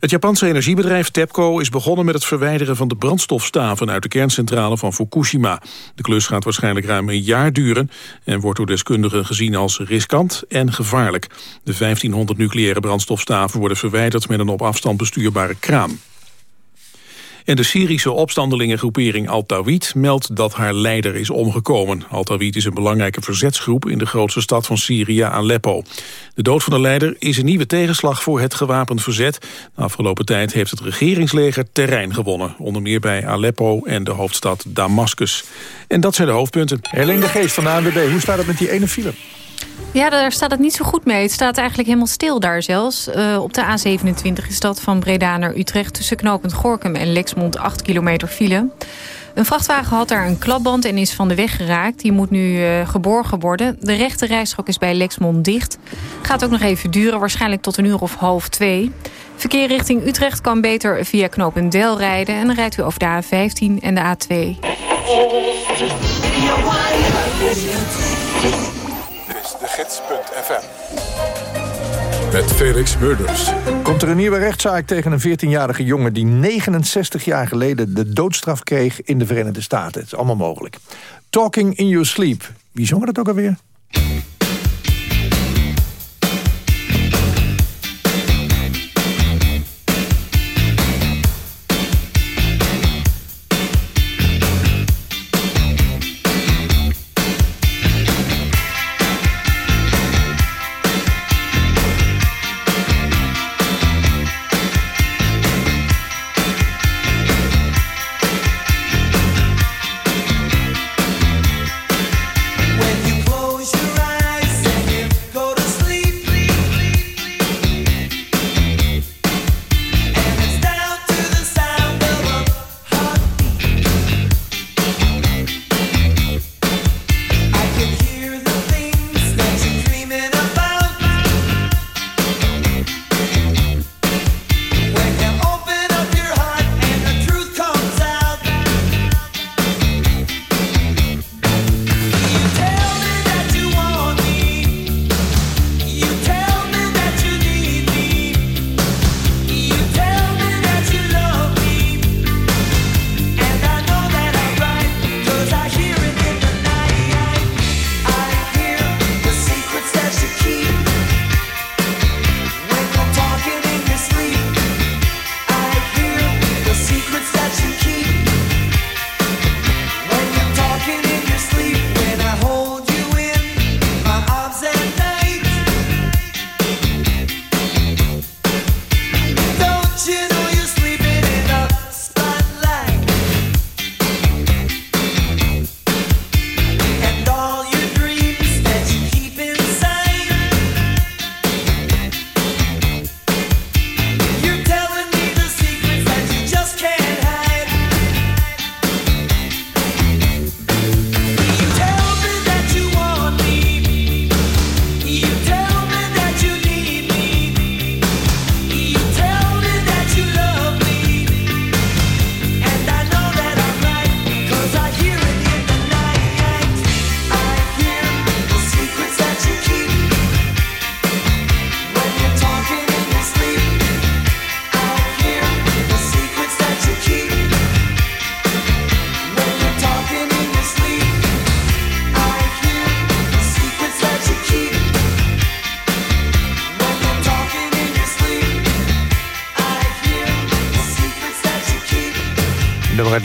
Het Japanse energiebedrijf TEPCO is begonnen met het verwijderen van de brandstofstaven uit de kerncentrale van Fukushima. De klus gaat waarschijnlijk ruim een jaar duren en wordt door deskundigen gezien als riskant en gevaarlijk. De 1500 nucleaire brandstofstaven worden verwijderd met een op afstand bestuurbare kraan. En de Syrische opstandelingengroepering Al-Tawid meldt dat haar leider is omgekomen. Al-Tawid is een belangrijke verzetsgroep in de grootste stad van Syrië, Aleppo. De dood van de leider is een nieuwe tegenslag voor het gewapend verzet. Afgelopen tijd heeft het regeringsleger terrein gewonnen. Onder meer bij Aleppo en de hoofdstad Damascus. En dat zijn de hoofdpunten. Helene de Geest van de ANWB, hoe staat het met die ene file? Ja, daar staat het niet zo goed mee. Het staat eigenlijk helemaal stil daar zelfs. Eh, op de A27 is dat van Breda naar Utrecht... tussen knooppunt Gorkum en Lexmond 8 kilometer file. Een vrachtwagen had daar een klapband en is van de weg geraakt. Die moet nu eh, geborgen worden. De rechte rijstrook is bij Lexmond dicht. Gaat ook nog even duren, waarschijnlijk tot een uur of half twee. Verkeer richting Utrecht kan beter via knooppunt Del rijden... en dan rijdt u over de A15 en de A2. Is de gids.fm. Met Felix Murders. Komt er een nieuwe rechtszaak tegen een 14-jarige jongen... die 69 jaar geleden de doodstraf kreeg in de Verenigde Staten. Het is allemaal mogelijk. Talking in your sleep. Wie zong dat ook alweer?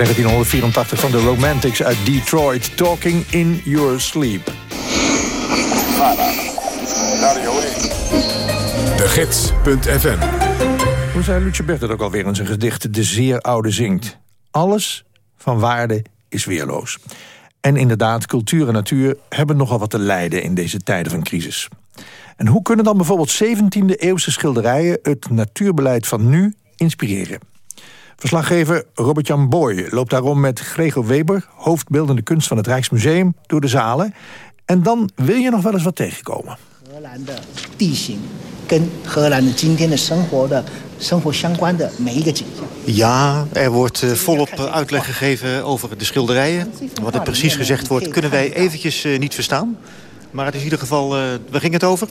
1984 van de Romantics uit Detroit. Talking in Your Sleep. De Gids.fm Hoe zei Lutje Bert ook alweer in zijn gedicht De Zeer Oude Zingt? Alles van waarde is weerloos. En inderdaad, cultuur en natuur hebben nogal wat te lijden in deze tijden van crisis. En hoe kunnen dan bijvoorbeeld 17e-eeuwse schilderijen het natuurbeleid van nu inspireren? Verslaggever Robert-Jan Boy loopt daarom met Gregor Weber... hoofdbeeldende kunst van het Rijksmuseum, door de zalen. En dan wil je nog wel eens wat tegenkomen. Ja, er wordt eh, volop uitleg gegeven over de schilderijen. Wat er precies gezegd wordt, kunnen wij eventjes eh, niet verstaan. Maar het is in ieder geval, eh, waar ging het over?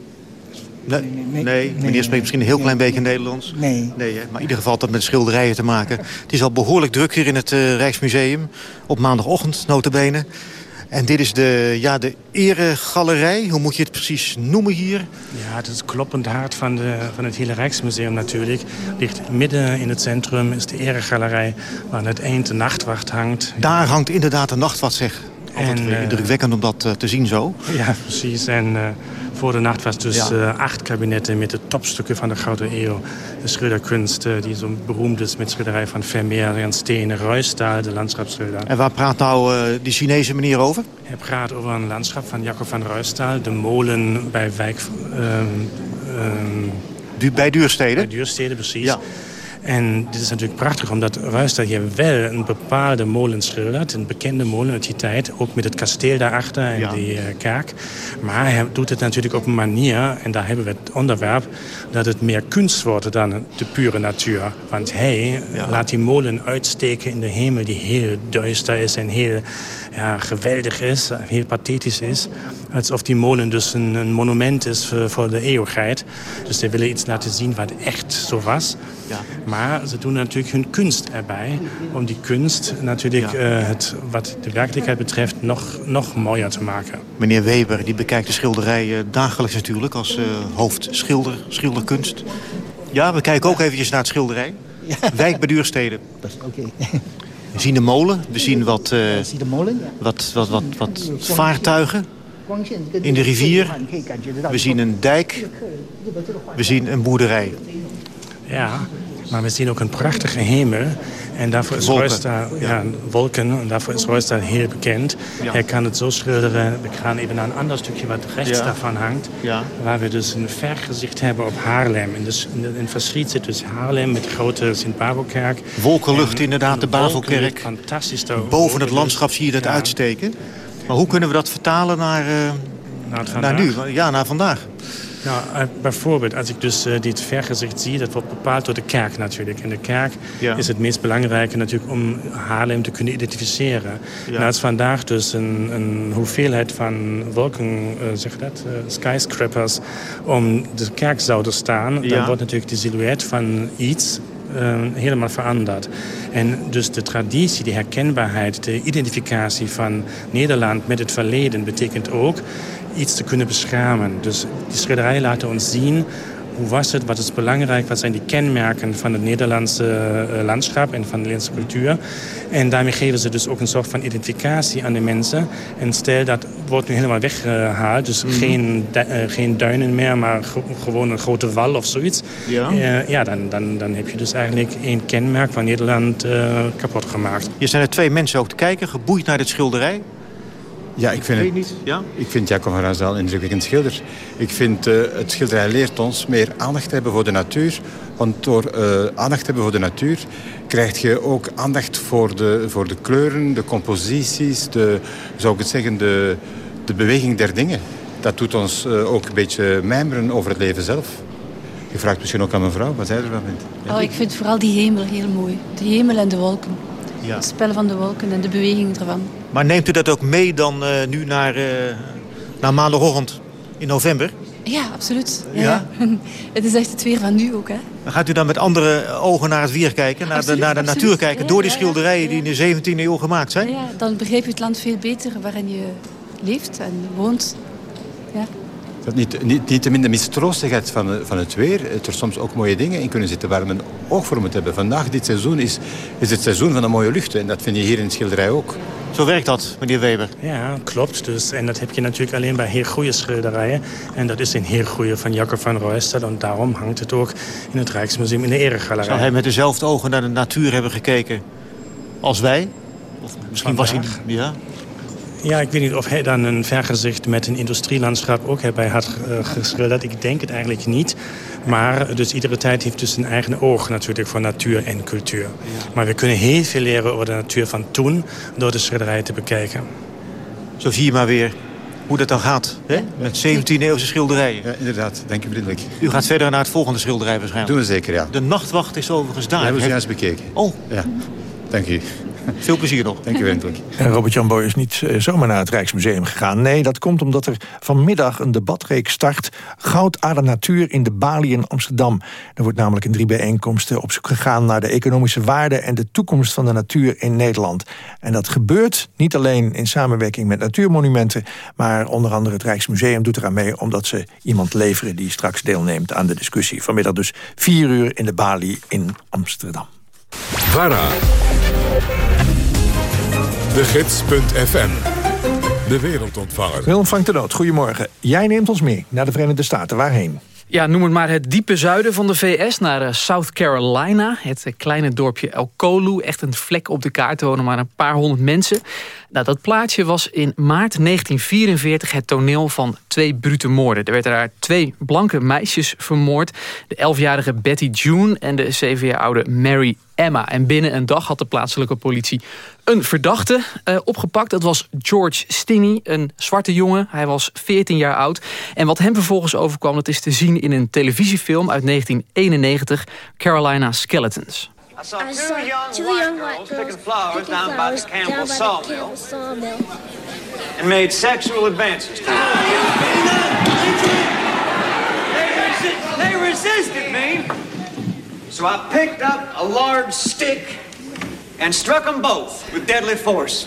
Nee, nee, meneer spreekt misschien een heel klein beetje Nederlands. Nee. Nee, hè? maar in ieder geval had dat met schilderijen te maken. [LAUGHS] Het is al behoorlijk druk hier in het eh, Rijksmuseum. Op maandagochtend, notabene. En dit is de, ja, de eregalerij. Hoe moet je het precies noemen hier? Ja, het is kloppend hart van, de, van het hele Rijksmuseum natuurlijk. Ligt midden in het centrum is de eregalerij waar aan het eind de nachtwacht hangt. Daar hangt inderdaad de nachtwacht, zeg. Altijd En, weer eh, indrukwekkend om dat eh, te zien zo. Ja, precies. En eh, voor de nacht was dus Ja. eh, acht kabinetten met de topstukken van de Gouden Eeuw. De schilderkunst eh, die zo beroemd is met schilderij van Vermeer en Steen, Ruysdael, de landschapsschilder. En waar praat nou eh, die Chinese meneer over? Hij praat over een landschap van Jacob van Ruysdael, de molen bij Wijk... ehm, ehm, bij Duurstede? Bij Duurstede, precies. En dit is natuurlijk prachtig, omdat Ruysdael hier wel een bepaalde molen schildert. Een bekende molen uit die tijd, ook met het kasteel daarachter en Ja. die eh, kerk. Maar hij doet het natuurlijk op een manier, en daar hebben we het onderwerp... dat het meer kunst wordt dan de pure natuur. Want hij laat die molen uitsteken in de hemel die heel duister is en heel ja, geweldig is, heel pathetisch is. Alsof die molen dus een, een monument is voor, voor de eeuwigheid. Dus ze willen iets laten zien wat echt zo was. Maar ze doen natuurlijk hun kunst erbij. Om die kunst natuurlijk eh, het, wat de werkelijkheid betreft nog, nog mooier te maken. Meneer Weber die bekijkt de schilderijen dagelijks natuurlijk als eh, hoofdschilder, schilderkunst. Ja, we kijken ook eventjes naar het schilderij. Wijk bij Duurstede. Oké. We zien de molen, we zien wat, eh, wat, wat, wat, wat vaartuigen in de rivier. We zien een dijk, we zien een boerderij. Ja, maar we zien ook een prachtige hemel. En daarvoor is Ruysdael, ja. wolken, en daarvoor is Ruysdael heel bekend. Ja. Hij kan het zo schilderen. We gaan even naar een ander stukje wat rechts Ja. daarvan hangt. Ja. Waar we dus een vergezicht hebben op Haarlem. En dus in, in verschiet zit dus Haarlem met de grote Sint-Bavelkerk. Wolkenlucht En- inderdaad, de Bavelkerk. Fantastisch. daar. Boven het landschap zie je dat uitsteken. Maar hoe kunnen we dat vertalen naar, eh, Naar het naar nu? Ja, naar vandaag. Nou, eh, bijvoorbeeld, als ik dus eh, dit vergezicht zie, dat wordt bepaald door de kerk natuurlijk. En de kerk Ja. is het meest belangrijke natuurlijk om Haarlem te kunnen identificeren. Ja. En als vandaag dus een, een hoeveelheid van wolken, eh, zeg dat, skyscrapers, om de kerk zouden staan, Ja. dan wordt natuurlijk de silhouet van iets helemaal veranderd. En dus de traditie, de herkenbaarheid, de identificatie van Nederland met het verleden betekent ook iets te kunnen beschermen. Dus die schilderijen laten ons zien hoe was het, wat is belangrijk, wat zijn die kenmerken van het Nederlandse eh, landschap en van de Nederlandse cultuur. En daarmee geven ze dus ook een soort van identificatie aan de mensen. En stel dat wordt nu helemaal weggehaald, dus Mhm. geen, du- eh, geen duinen meer, maar ge- gewoon een grote wal of zoiets. Ja. Eh, ja, dan, dan, dan heb je dus eigenlijk één kenmerk van Nederland eh, kapot gemaakt. Hier zijn er twee mensen ook te kijken, geboeid naar dit schilderij. Ja, ik vind Weet het, niet, ja? ik vind Jacob van Ruysdael een indrukwekkend schilder. Ik vind eh, het schilderij leert ons meer aandacht te hebben voor de natuur. Want door eh, aandacht te hebben voor de natuur krijg je ook aandacht voor de, voor de kleuren, de composities, de, zou ik het zeggen, de, de beweging der dingen. Dat doet ons eh, ook een beetje mijmeren over het leven zelf. Je vraagt misschien ook aan mevrouw wat zij ervan vindt. Oh, ik vind vooral die hemel heel mooi. De hemel en de wolken. Ja. Het spel van de wolken en de beweging ervan. Maar neemt u dat ook mee dan eh, nu naar, eh, naar maandagochtend in november? Ja, absoluut. Ja? [LAUGHS] het is echt het weer van nu ook, hè? Dan gaat u dan met andere ogen naar het weer kijken, naar de, naar de absoluut. natuur kijken... Door die schilderijen die in de 17e eeuw gemaakt zijn? Ja, dan begrijp je het land veel beter waarin je leeft en woont. Dat niet, niet, niet te minder mistroostigheid van, van het weer... het er soms ook mooie dingen in kunnen zitten waar men oog voor moet hebben. Vandaag, dit seizoen, is, is het seizoen van de mooie lucht. En dat vind je hier in de schilderij ook. Zo werkt dat, meneer Weber. Ja, klopt. Dus, en dat heb je natuurlijk alleen bij heel goede schilderijen. En dat is een heel goede van Jacob van Roester. En daarom hangt het ook in het Rijksmuseum in de Eregalerij. Zou hij met dezelfde ogen naar de natuur hebben gekeken als wij? Of misschien was hij... Ja? Ja, ik weet niet of hij dan een vergezicht met een industrielandschap ook erbij had eh, geschilderd. Ik denk het eigenlijk niet. Maar dus iedere tijd heeft dus een eigen oog natuurlijk voor natuur en cultuur. Maar we kunnen heel veel leren over de natuur van toen door de schilderij te bekijken. Zo zie je maar weer hoe dat dan gaat. Hè? Met 17e-eeuwse schilderijen. Ja, inderdaad. Dank u vriendelijk. U gaat verder naar het volgende schilderij waarschijnlijk. Doen we zeker, ja. De nachtwacht is overigens daar. Dat hebben we juist bekeken. Oh, Ja, dank u. veel plezier nog. Dank u vriendelijk. En Robert-Jan Boy is niet eh, zomaar naar het Rijksmuseum gegaan. Nee, dat komt omdat er vanmiddag een debatreeks start... Goud aan de natuur in de Bali in Amsterdam. Er wordt namelijk in drie bijeenkomsten op zoek gegaan... naar de economische waarde en de toekomst van de natuur in Nederland. En dat gebeurt niet alleen in samenwerking met natuurmonumenten... maar onder andere het Rijksmuseum doet eraan mee... omdat ze iemand leveren die straks deelneemt aan de discussie. Vanmiddag dus vier uur in de Bali in Amsterdam. VARA. De Gids.fm. De wereldontvanger. Willem Frank de Noot, goedemorgen. Jij neemt ons mee naar de Verenigde Staten. Waarheen? Ja, noem het maar het diepe zuiden van de VS, naar eh, South Carolina. Het eh, kleine dorpje El Colu, echt een vlek op de kaart. Wonen maar een paar honderd mensen. Nou, dat plaatsje was in maart 1944 het toneel van twee brute moorden. Er werden daar twee blanke meisjes vermoord. De elfjarige Betty June en de zeven jaar oude Mary Emma. En binnen een dag had de plaatselijke politie een verdachte eh, opgepakt. Dat was George Stinney, een zwarte jongen. Hij was 14 jaar oud. En wat hem vervolgens overkwam, dat is te zien in een televisiefilm uit 1991, Carolina Skeletons. I saw two young white girls picking flowers down by the Campbell sawmill and made sexual advances to They, resi- they resisted me, so I picked up a large stick and struck them both with deadly force.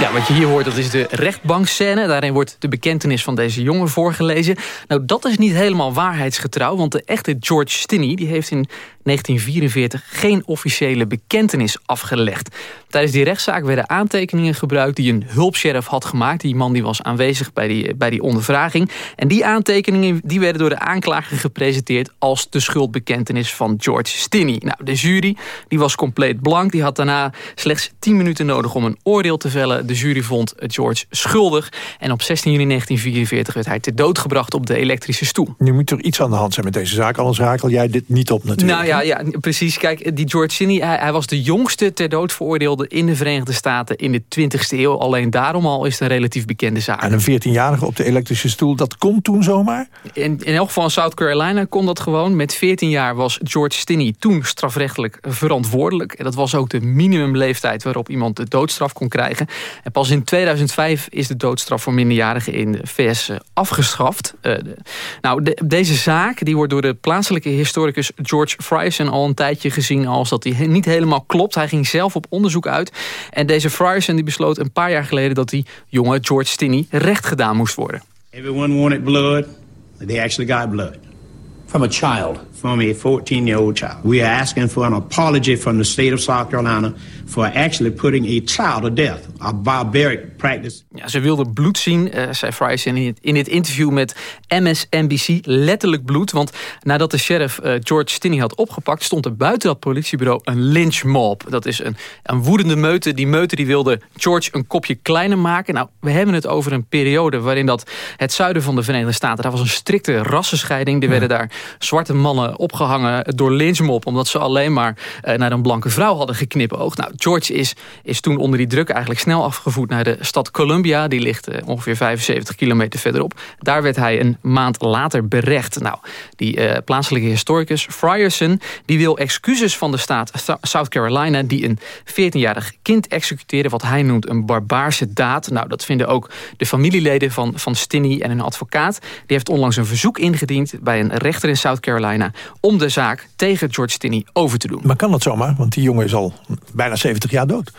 Ja, wat je hier hoort, dat is de rechtbankscène. Daarin wordt de bekentenis van deze jongen voorgelezen. Nou, dat is niet helemaal waarheidsgetrouw... want de echte George Stinney die heeft in 1944 geen officiële bekentenis afgelegd. Tijdens die rechtszaak werden aantekeningen gebruikt... die een hulpsheriff had gemaakt. Die man die was aanwezig bij die, bij die ondervraging. En die aantekeningen die werden door de aanklager gepresenteerd... als de schuldbekentenis van George Stinney. Nou, de jury die was compleet blank. Die had daarna slechts 10 minuten nodig om een oordeel te vellen. De jury vond George schuldig. En op 16 juni 1944 werd hij ter dood gebracht op de elektrische stoel. Nu moet er iets aan de hand zijn met deze zaak. Anders rakel jij dit niet op natuurlijk. Nou ja, ja, precies. Kijk, die George Stinney, hij, hij was de jongste ter dood veroordeelde in de Verenigde Staten in de 20e eeuw. Alleen daarom al is het een relatief bekende zaak. En een 14-jarige op de elektrische stoel, dat kon toen zomaar? In, in elk geval in South Carolina kon dat gewoon. Met 14 jaar was George Stinney toen strafrechtelijk verantwoordelijk. En dat was ook de minimumleeftijd waarop iemand de doodstraf kon krijgen. En pas in 2005 is de doodstraf voor minderjarigen in de VS eh, afgeschaft. Eh, de- nou, de- deze zaak die wordt door de plaatselijke historicus George Frierson al een tijdje gezien als dat hij niet helemaal klopt. Hij ging zelf op onderzoek uit. En deze Frierson die besloot een paar jaar geleden dat die jonge George Stinney recht gedaan moest worden. Everyone wanted blood. They actually got blood. From a child? From a 14 year old child. We are asking for an apology from the state of South Carolina for actually putting a child to death, a barbaric practice. Ja, ze wilde bloed zien, eh, zei Frierson in, het- in dit interview met MSNBC. Letterlijk bloed, want nadat de sheriff eh, George Stinney had opgepakt... stond er buiten dat politiebureau een lynchmob. Dat is een, een woedende meute. Die meute die wilde George een kopje kleiner maken. Nou, we hebben het over een periode waarin dat het zuiden van de Verenigde Staten... daar was een strikte rassenscheiding. Er werden daar zwarte mannen opgehangen door lynchmob... omdat ze alleen maar eh, naar een blanke vrouw hadden geknipoogd. Nou, George is, is toen onder die druk eigenlijk snel afgevoerd naar de stad Columbia. Die ligt eh, ongeveer 75 kilometer verderop. Daar werd hij een maand later berecht. Nou, die eh, plaatselijke historicus Frierson... die wil excuses van de staat Th- South Carolina... die een 14-jarig kind executeerde... wat hij noemt een barbaarse daad. Nou, dat vinden ook de familieleden van, van Stinney en een advocaat. Die heeft onlangs een verzoek ingediend bij een rechter in South Carolina... om de zaak tegen George Stinney over te doen. Maar kan dat zomaar? Want die jongen is al bijna 70 jaar dood.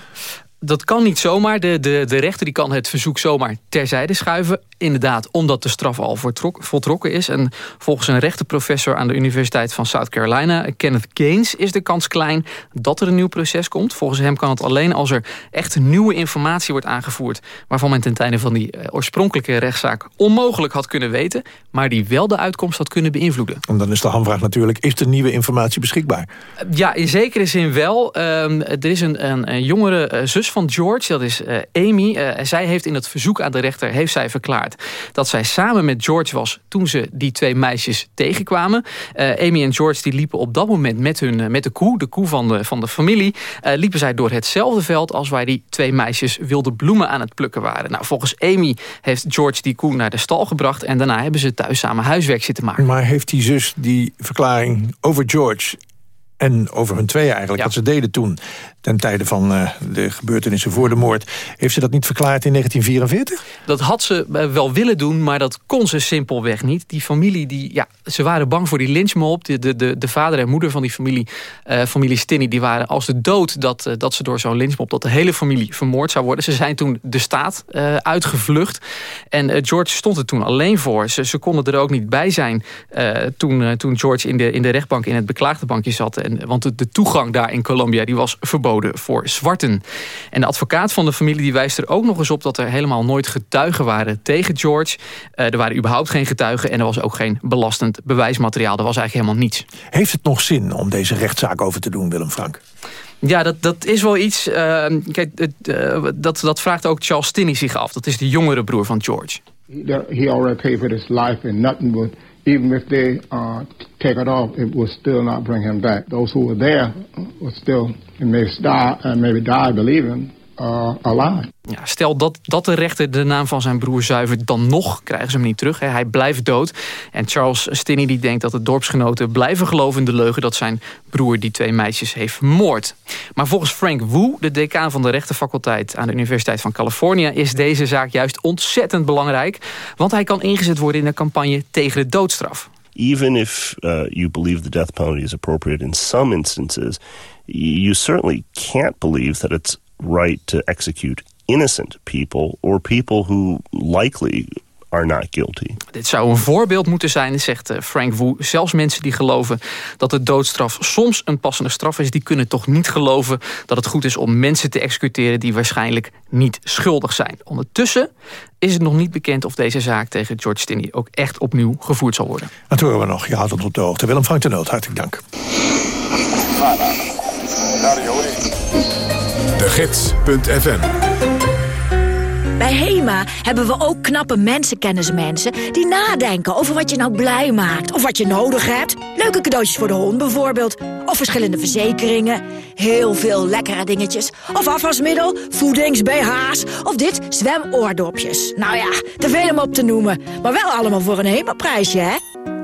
Dat kan niet zomaar. De, de, de rechter die kan het verzoek zomaar terzijde schuiven. Inderdaad, omdat de straf al voltrok, voltrokken is. En volgens een rechtenprofessor aan de Universiteit van South Carolina... Kenneth Gaines is de kans klein dat er een nieuw proces komt. Volgens hem kan het alleen als er echt nieuwe informatie wordt aangevoerd... waarvan men ten tijde van die eh, oorspronkelijke rechtszaak onmogelijk had kunnen weten... maar die wel de uitkomst had kunnen beïnvloeden. En dan is de hamvraag natuurlijk, is er nieuwe informatie beschikbaar? Ja, in zekere zin wel. Ehm, er is een, een, een jongere eh, zus van George, dat is eh, Amy. Eh, zij heeft in het verzoek aan de rechter heeft zij verklaard... dat zij samen met George was toen ze die twee meisjes tegenkwamen. Eh, Amy en George die liepen op dat moment met, hun, met de koe, de koe van de, van de familie... liepen zij door hetzelfde veld als waar die twee meisjes wilde bloemen aan het plukken waren. Nou, volgens Amy heeft George die koe naar de stal gebracht... en daarna hebben ze thuis samen huiswerk zitten maken. Maar heeft die zus die verklaring over George en over hun tweeën eigenlijk, wat ze deden toen... ten tijde van eh, de gebeurtenissen voor de moord... heeft ze dat niet verklaard in 1944? Dat had ze eh, wel willen doen, maar dat kon ze simpelweg niet. Die familie, die, ja, ze waren bang voor die lynchmob. De, de, de, de vader en moeder van die familie, eh, familie Stinney... die waren als de dood dat, dat ze door zo'n lynchmob... dat de hele familie vermoord zou worden. Ze zijn toen de staat uitgevlucht. En George stond er toen alleen voor. Ze, ze konden er ook niet bij zijn toen, toen George in de, in de rechtbank... in het beklaagde bankje zat. En, want de, de toegang daar in Colombia die was verboden voor zwarten. En de advocaat van de familie die wijst er ook nog eens op... dat er helemaal nooit getuigen waren tegen George. Eh, er waren überhaupt geen getuigen... en er was ook geen belastend bewijsmateriaal. Er was eigenlijk helemaal niets. Heeft het nog zin om deze rechtszaak over te doen, Willem Frank? Ja, dat, dat is wel iets... eh, kijk, het, eh, dat, dat vraagt ook Charles Tinney zich af. Dat is de jongere broer van George. He he already paid for his life, and nothing would, even if they uh, take it off, it will still not bring him back. Those who were there would still, and may die, and maybe die believing, uh. Ja, stel dat, dat de rechter de naam van zijn broer zuivert... dan nog krijgen ze hem niet terug. Hè. Hij blijft dood. En Charles Stinney die denkt dat de dorpsgenoten blijven geloven in de leugen... dat zijn broer die twee meisjes heeft vermoord. Maar volgens Frank Wu, de decaan van de rechtenfaculteit... aan de Universiteit van Californië... is deze zaak juist ontzettend belangrijk. Want hij kan ingezet worden in een campagne tegen de doodstraf. even if uh, you believe the death penalty is appropriate in some instances, you certainly can't believe that it's right to execute innocent people or people who likely are not guilty. Dit zou een voorbeeld moeten zijn, zegt eh, Frank Wu. Zelfs mensen die geloven dat de doodstraf soms een passende straf is... die kunnen toch niet geloven dat het goed is om mensen te executeren... die waarschijnlijk niet schuldig zijn. Ondertussen is het nog niet bekend of deze zaak tegen George Stinney... ook echt opnieuw gevoerd zal worden. Dat horen we nog. Je houdt ons op de hoogte. Willem Frank de Noot, hartelijk dank. Gids.fm Bij HEMA hebben we ook knappe mensenkennismensen... die nadenken over wat je nou blij maakt of wat je nodig hebt. Leuke cadeautjes voor de hond bijvoorbeeld. Of verschillende verzekeringen. Heel veel lekkere dingetjes. Of afwasmiddel, voedings-BH's. Of dit, zwemoordopjes. Nou ja, te veel om op te noemen. Maar wel allemaal voor een HEMA-prijsje, hè?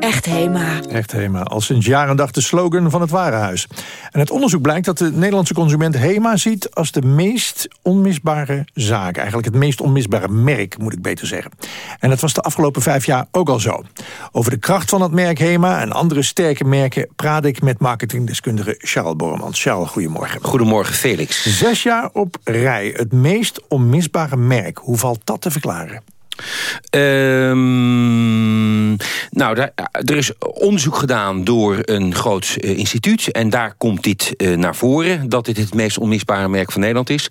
Echt HEMA. Echt HEMA, al sinds jaar en dag de slogan van het Warenhuis. En het onderzoek blijkt dat de Nederlandse consument HEMA ziet... als de meest onmisbare zaak. Eigenlijk het meest onmisbare merk, moet ik beter zeggen. En dat was de afgelopen vijf jaar ook al zo. Over de kracht van het merk HEMA en andere sterke merken... praat ik met marketingdeskundige Charles Borremans. Charles, goedemorgen. Goedemorgen, Felix. Zes jaar op rij, het meest onmisbare merk. Hoe valt dat te verklaren? Ehm, nou, daar, er is onderzoek gedaan door een groot eh, instituut. En daar komt dit eh, naar voren. Dat dit het meest onmisbare merk van Nederland is.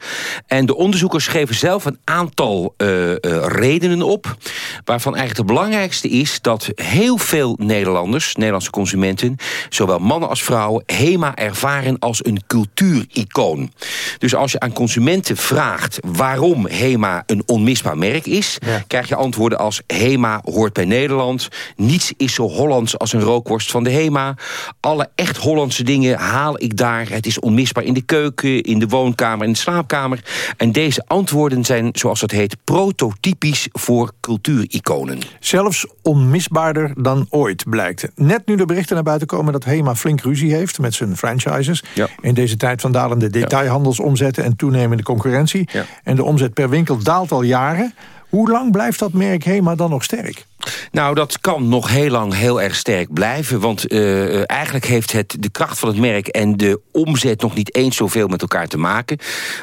En de onderzoekers geven zelf een aantal eh, redenen op. Waarvan eigenlijk de belangrijkste is dat heel veel Nederlanders, Nederlandse consumenten, zowel mannen als vrouwen, HEMA ervaren als een cultuuricoon. Dus als je aan consumenten vraagt waarom HEMA een onmisbaar merk is, krijg je antwoorden als HEMA hoort bij Nederland. Niets is zo Hollands als een rookworst van de HEMA. Alle echt Hollandse dingen haal ik daar. Het is onmisbaar in de keuken, in de woonkamer, in de slaapkamer. En deze antwoorden zijn, zoals dat heet, prototypisch voor cultuuriconen. Zelfs onmisbaarder dan ooit, blijkt. Net nu de berichten naar buiten komen dat HEMA flink ruzie heeft... met zijn franchises. In deze tijd van dalende detailhandelsomzetten en toenemende concurrentie. En de omzet per winkel daalt al jaren. Hoe lang blijft dat merk HEMA dan nog sterk? Nou, dat kan nog heel lang heel erg sterk blijven. Want eh, eigenlijk heeft het de kracht van het merk en de omzet nog niet eens zoveel met elkaar te maken.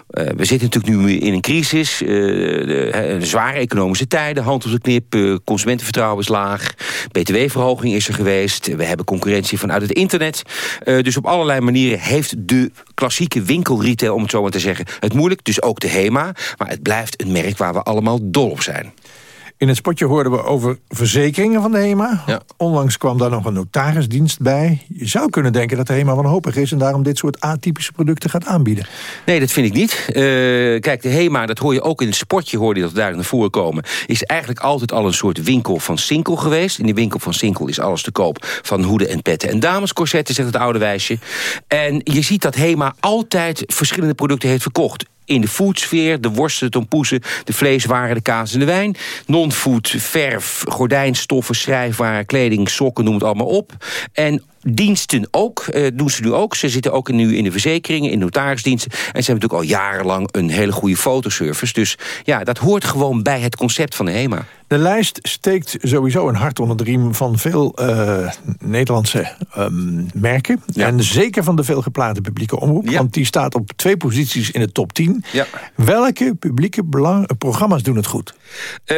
Eh, we zitten natuurlijk nu in een crisis, eh, de, eh, zware economische tijden, hand op de knip, eh, consumentenvertrouwen is laag, btw-verhoging is er geweest, we hebben concurrentie vanuit het internet. Eh, dus op allerlei manieren heeft de klassieke winkelretail, om het zo maar te zeggen, het moeilijk. Dus ook de HEMA, maar het blijft een merk waar we allemaal dol op zijn. In het spotje hoorden we over verzekeringen van de HEMA. Onlangs kwam daar nog een notarisdienst bij. Je zou kunnen denken dat de HEMA wanhopig is... en daarom dit soort atypische producten gaat aanbieden. Nee, dat vind ik niet. Eh, kijk, de HEMA, dat hoor je ook in het spotje, hoorde je dat daar naar voren komen... is eigenlijk altijd al een soort winkel van Sinkel geweest. In die winkel van Sinkel is alles te koop van hoeden en petten en damescorsetten, zegt het oude wijsje. En je ziet dat HEMA altijd verschillende producten heeft verkocht in de foodsfeer, de worsten, de tompoezen, de vleeswaren, de kaas en de wijn. Non-food, verf, gordijnstoffen, schrijfwaren, kleding, sokken, noem het allemaal op. En diensten ook, eh, doen ze nu ook. Ze zitten ook nu in de verzekeringen, in notarisdiensten. En ze hebben natuurlijk al jarenlang een hele goede fotoservice. Dus ja, dat hoort gewoon bij het concept van de HEMA. De lijst steekt sowieso een hart onder de riem van veel eh, Nederlandse ehm, merken. En zeker van de veelgeplaatste publieke omroep. Want die staat op twee posities in de top 10. Ja. Welke publieke belang, programma's doen het goed? Eh,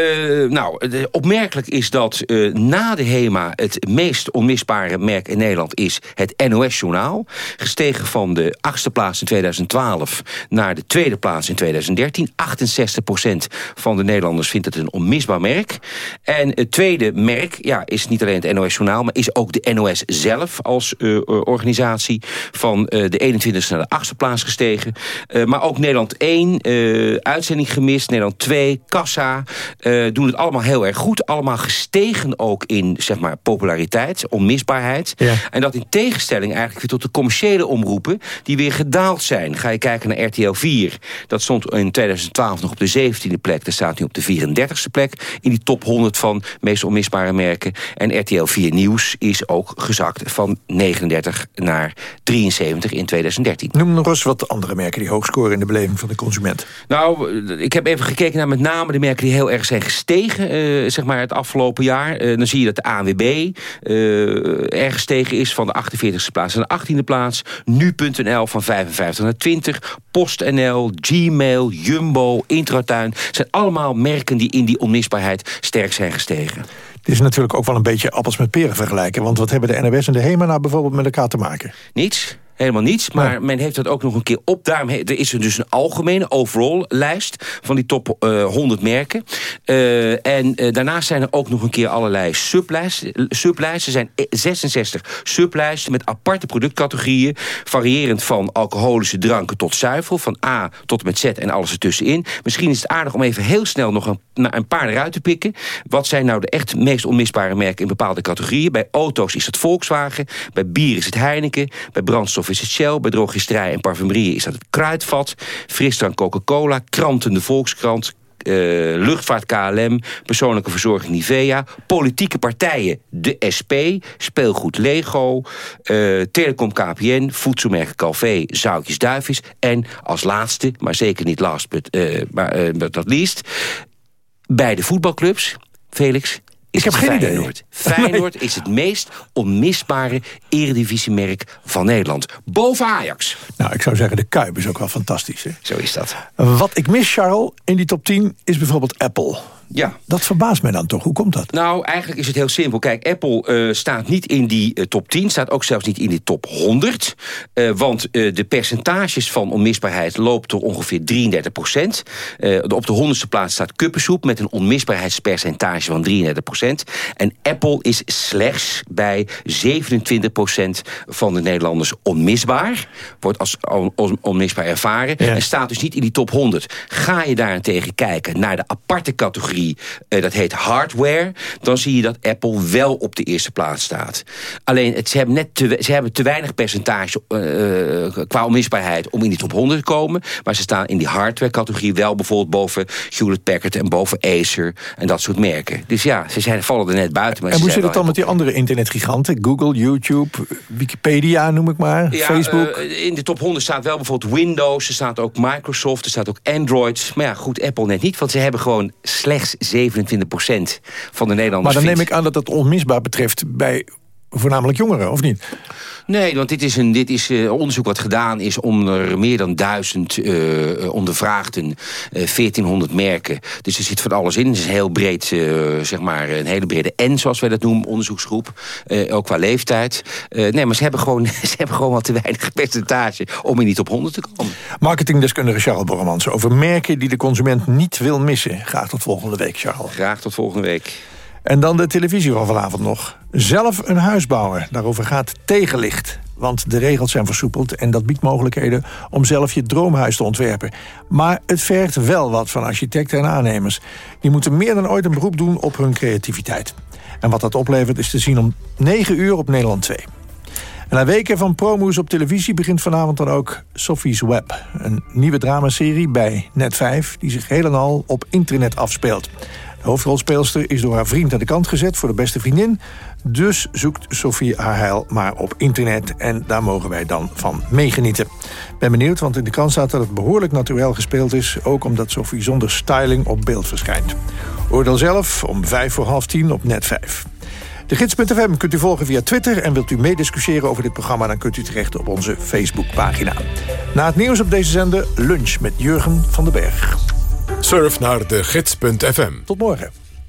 nou, de- opmerkelijk is dat eh, na de HEMA het meest onmisbare merk in Nederland is het NOS-journaal. Gestegen van de achtste plaats in 2012 naar de tweede plaats in 2013. 68% van de Nederlanders vindt het een onmisbaar merk. En het tweede merk ja, is niet alleen het NOS-journaal... maar is ook de NOS zelf als eh, eh, organisatie... van eh, de 21ste naar de achtste plaats gestegen. Eh, maar ook Nederland 1, eh, uitzending gemist, Nederland 2, Kassa... eh, doen het allemaal heel erg goed. Allemaal gestegen ook in zeg maar, populariteit, onmisbaarheid. En dat in tegenstelling eigenlijk weer tot de commerciële omroepen... die weer gedaald zijn. Ga je kijken naar RTL 4. Dat stond in 2012 nog op de 17e plek. Dat staat nu op de 34e plek in die top 100 van meest onmisbare merken. En RTL 4 Nieuws is ook gezakt van 39 naar 73 in 2013. Noem nog eens wat andere merken die hoog scoren in de beleving van de consument. Nou, ik heb even gekeken naar met name de merken die heel erg zijn gestegen, eh, zeg maar het afgelopen jaar. Eh, dan zie je dat de ANWB eh, erg gestegen is van de 48e plaats naar de 18e plaats. Nu.nl van 55 naar 20. PostNL, Gmail, Jumbo, Intratuin. zijn allemaal merken die in die onmisbaarheid sterk zijn gestegen. Het is natuurlijk ook wel een beetje appels met peren vergelijken. Want wat hebben de NOS en de HEMA nou bijvoorbeeld met elkaar te maken? Niets. Helemaal niets, maar men heeft dat ook nog een keer op. Daarom er is er dus een algemene overall lijst van die top eh, 100 merken. Eh, en eh, daarnaast zijn er ook nog een keer allerlei sublijsten. sublijsten. Er zijn eh, 66 sublijsten met aparte productcategorieën. Variërend van alcoholische dranken tot zuivel. Van A tot en met Z en alles ertussenin. Misschien is het aardig om even heel snel nog een, een paar eruit te pikken. Wat zijn nou de echt meest onmisbare merken in bepaalde categorieën? Bij auto's is het Volkswagen. Bij bier is het Heineken. Bij brandstof is het Shell. Bij drogisterij en parfumerie is dat het Kruidvat. Frisdrank Coca-Cola. Kranten de Volkskrant. eh, luchtvaart KLM, persoonlijke verzorging Nivea, politieke partijen de SP, speelgoed Lego, eh, Telecom KPN, voedselmerken Calvé, Zoutjes Duivis en als laatste, maar zeker niet last eh, maar, but not least, bij de voetbalclubs, Felix, Ik heb geen idee. Feyenoord. Feyenoord [LAUGHS] is het meest onmisbare eredivisiemerk van Nederland. Boven Ajax. Nou, ik zou zeggen, de Kuip is ook wel fantastisch. Hè? Zo is dat. Wat ik mis, Charles, in die top 10 is bijvoorbeeld Apple. Ja. Dat verbaast mij dan toch. Hoe komt dat? Nou, eigenlijk is het heel simpel. Kijk, Apple eh, staat niet in die eh, top 10, staat ook zelfs niet in die top 100. Eh, want de percentages van onmisbaarheid loopt tot ongeveer 33 procent. op de honderdste plaats staat kuppensoep met een onmisbaarheidspercentage van 33 procent. En Apple is slechts bij 27 procent van de Nederlanders onmisbaar. Wordt als on- on- onmisbaar ervaren. En staat dus niet in die top 100. Ga je daarentegen kijken naar de aparte categorie, eh, dat heet hardware... dan zie je dat Apple wel op de eerste plaats staat. Alleen, het, ze, hebben net te, ze hebben te weinig percentage eh, eh, qua onmisbaarheid... om in die top 100 te komen. Maar ze staan in die hardware-categorie wel bijvoorbeeld boven Hewlett-Packard... en boven Acer en dat soort merken. Dus ja, ze zijn, vallen er net buiten. Maar en ze hoe zit het dan met die andere internetgiganten? Google, YouTube, Wikipedia noem ik maar, Ja, Facebook. in de top 100 staat wel bijvoorbeeld Windows. Er staat ook Microsoft, er staat ook Android. Maar ja, goed, Apple net niet. Want ze hebben gewoon slechts slechts 27 procent van de Nederlanders Maar dan neem ik aan dat dat onmisbaar betreft bij voornamelijk jongeren, of niet? Nee, want dit is een dit is, eh, onderzoek wat gedaan is onder meer dan duizend eh, ondervraagden, eh 1400 merken. Dus er zit van alles in. Het is een heel breed, zeg maar, een hele brede N, zoals wij dat noemen, onderzoeksgroep. Ook qua leeftijd. Nee, maar ze hebben, gewoon, [LAUGHS] ze hebben gewoon wat te weinig percentage om er niet op 100 te komen. Marketingdeskundige Charles Borremans over merken die de consument niet wil missen. Graag tot volgende week, Charles. Graag tot volgende week. En dan de televisie van vanavond nog. Zelf een huis bouwen. Daarover gaat tegenlicht. Want de regels zijn versoepeld en dat biedt mogelijkheden om zelf je droomhuis te ontwerpen. Maar het vergt wel wat van architecten en aannemers. Die moeten meer dan ooit een beroep doen op hun creativiteit. En wat dat oplevert is te zien om 9 uur op Nederland 2. En na weken van promo's op televisie begint vanavond dan ook Sophie's Web. Een nieuwe dramaserie bij Net5 die zich helemaal op internet afspeelt. De hoofdrolspeelster is door haar vriend aan de kant gezet voor de beste vriendin. Dus zoekt Sophie haar heil maar op internet. En daar mogen wij dan van meegenieten. Ben benieuwd, want in de krant staat dat het behoorlijk natuurlijk gespeeld is. Ook omdat Sophie zonder styling op beeld verschijnt. Oordeel zelf om vijf voor half tien op net 5. De gids.fm kunt u volgen via Twitter... en wilt u meediscussiëren over dit programma... dan kunt u terecht op onze Facebookpagina. Na het nieuws op deze zender lunch met Jurgen van den Berg. Surf naar de gids.fm. Tot morgen.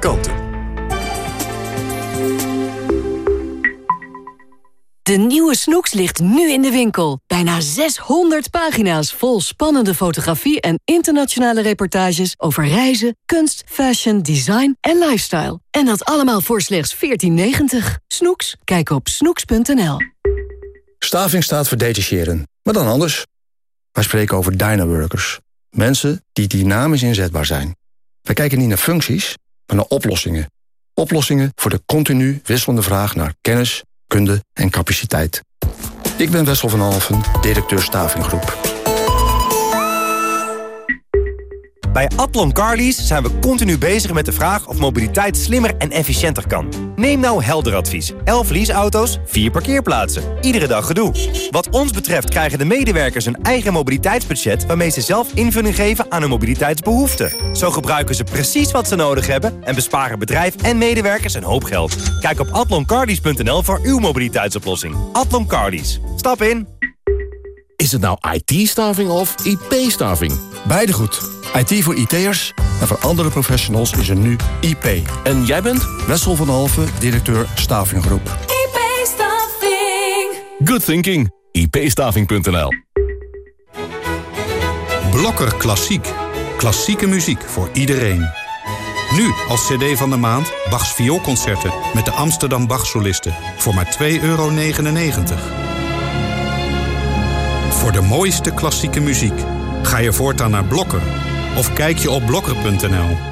kanten. De nieuwe Snoeks ligt nu in de winkel. Bijna 600 pagina's vol spannende fotografie en internationale reportages over reizen, kunst, fashion, design en lifestyle. En dat allemaal voor slechts 14,90. Snoeks? Kijk op snoeks.nl. Staving staat voor detacheren, maar dan anders. Wij spreken over dynaworkers. Mensen die dynamisch inzetbaar zijn. Wij kijken niet naar functies, maar naar oplossingen. Oplossingen voor de continu wisselende vraag naar kennis, kunde en capaciteit. Ik ben Wessel van Alfen, directeur Stavinggroep. Bij Atlon Carlies zijn we continu bezig met de vraag of mobiliteit slimmer en efficiënter kan. Neem nou helder advies. 11 leaseauto's, 4 parkeerplaatsen. Iedere dag gedoe. Wat ons betreft krijgen de medewerkers een eigen mobiliteitsbudget... waarmee ze zelf invulling geven aan hun mobiliteitsbehoeften. Zo gebruiken ze precies wat ze nodig hebben... en besparen bedrijf en medewerkers een hoop geld. Kijk op atloncarlies.nl voor uw mobiliteitsoplossing. Atlon Carlies. Stap in. Is het nou IT-staving of IP-staving? Beide goed. IT voor IT'ers en voor andere professionals is er nu IP. En jij bent? Wessel van Alfen, directeur Stavinggroep. IP-staving. Good thinking. ipstaving.nl Blokker Klassiek. Klassieke muziek voor iedereen. Nu als cd van de maand Bachs vioolconcerten met de Amsterdam Bachsolisten voor maar 2,99 euro. Voor de mooiste klassieke muziek ga je voortaan naar Blokker of kijk je op blokker.nl.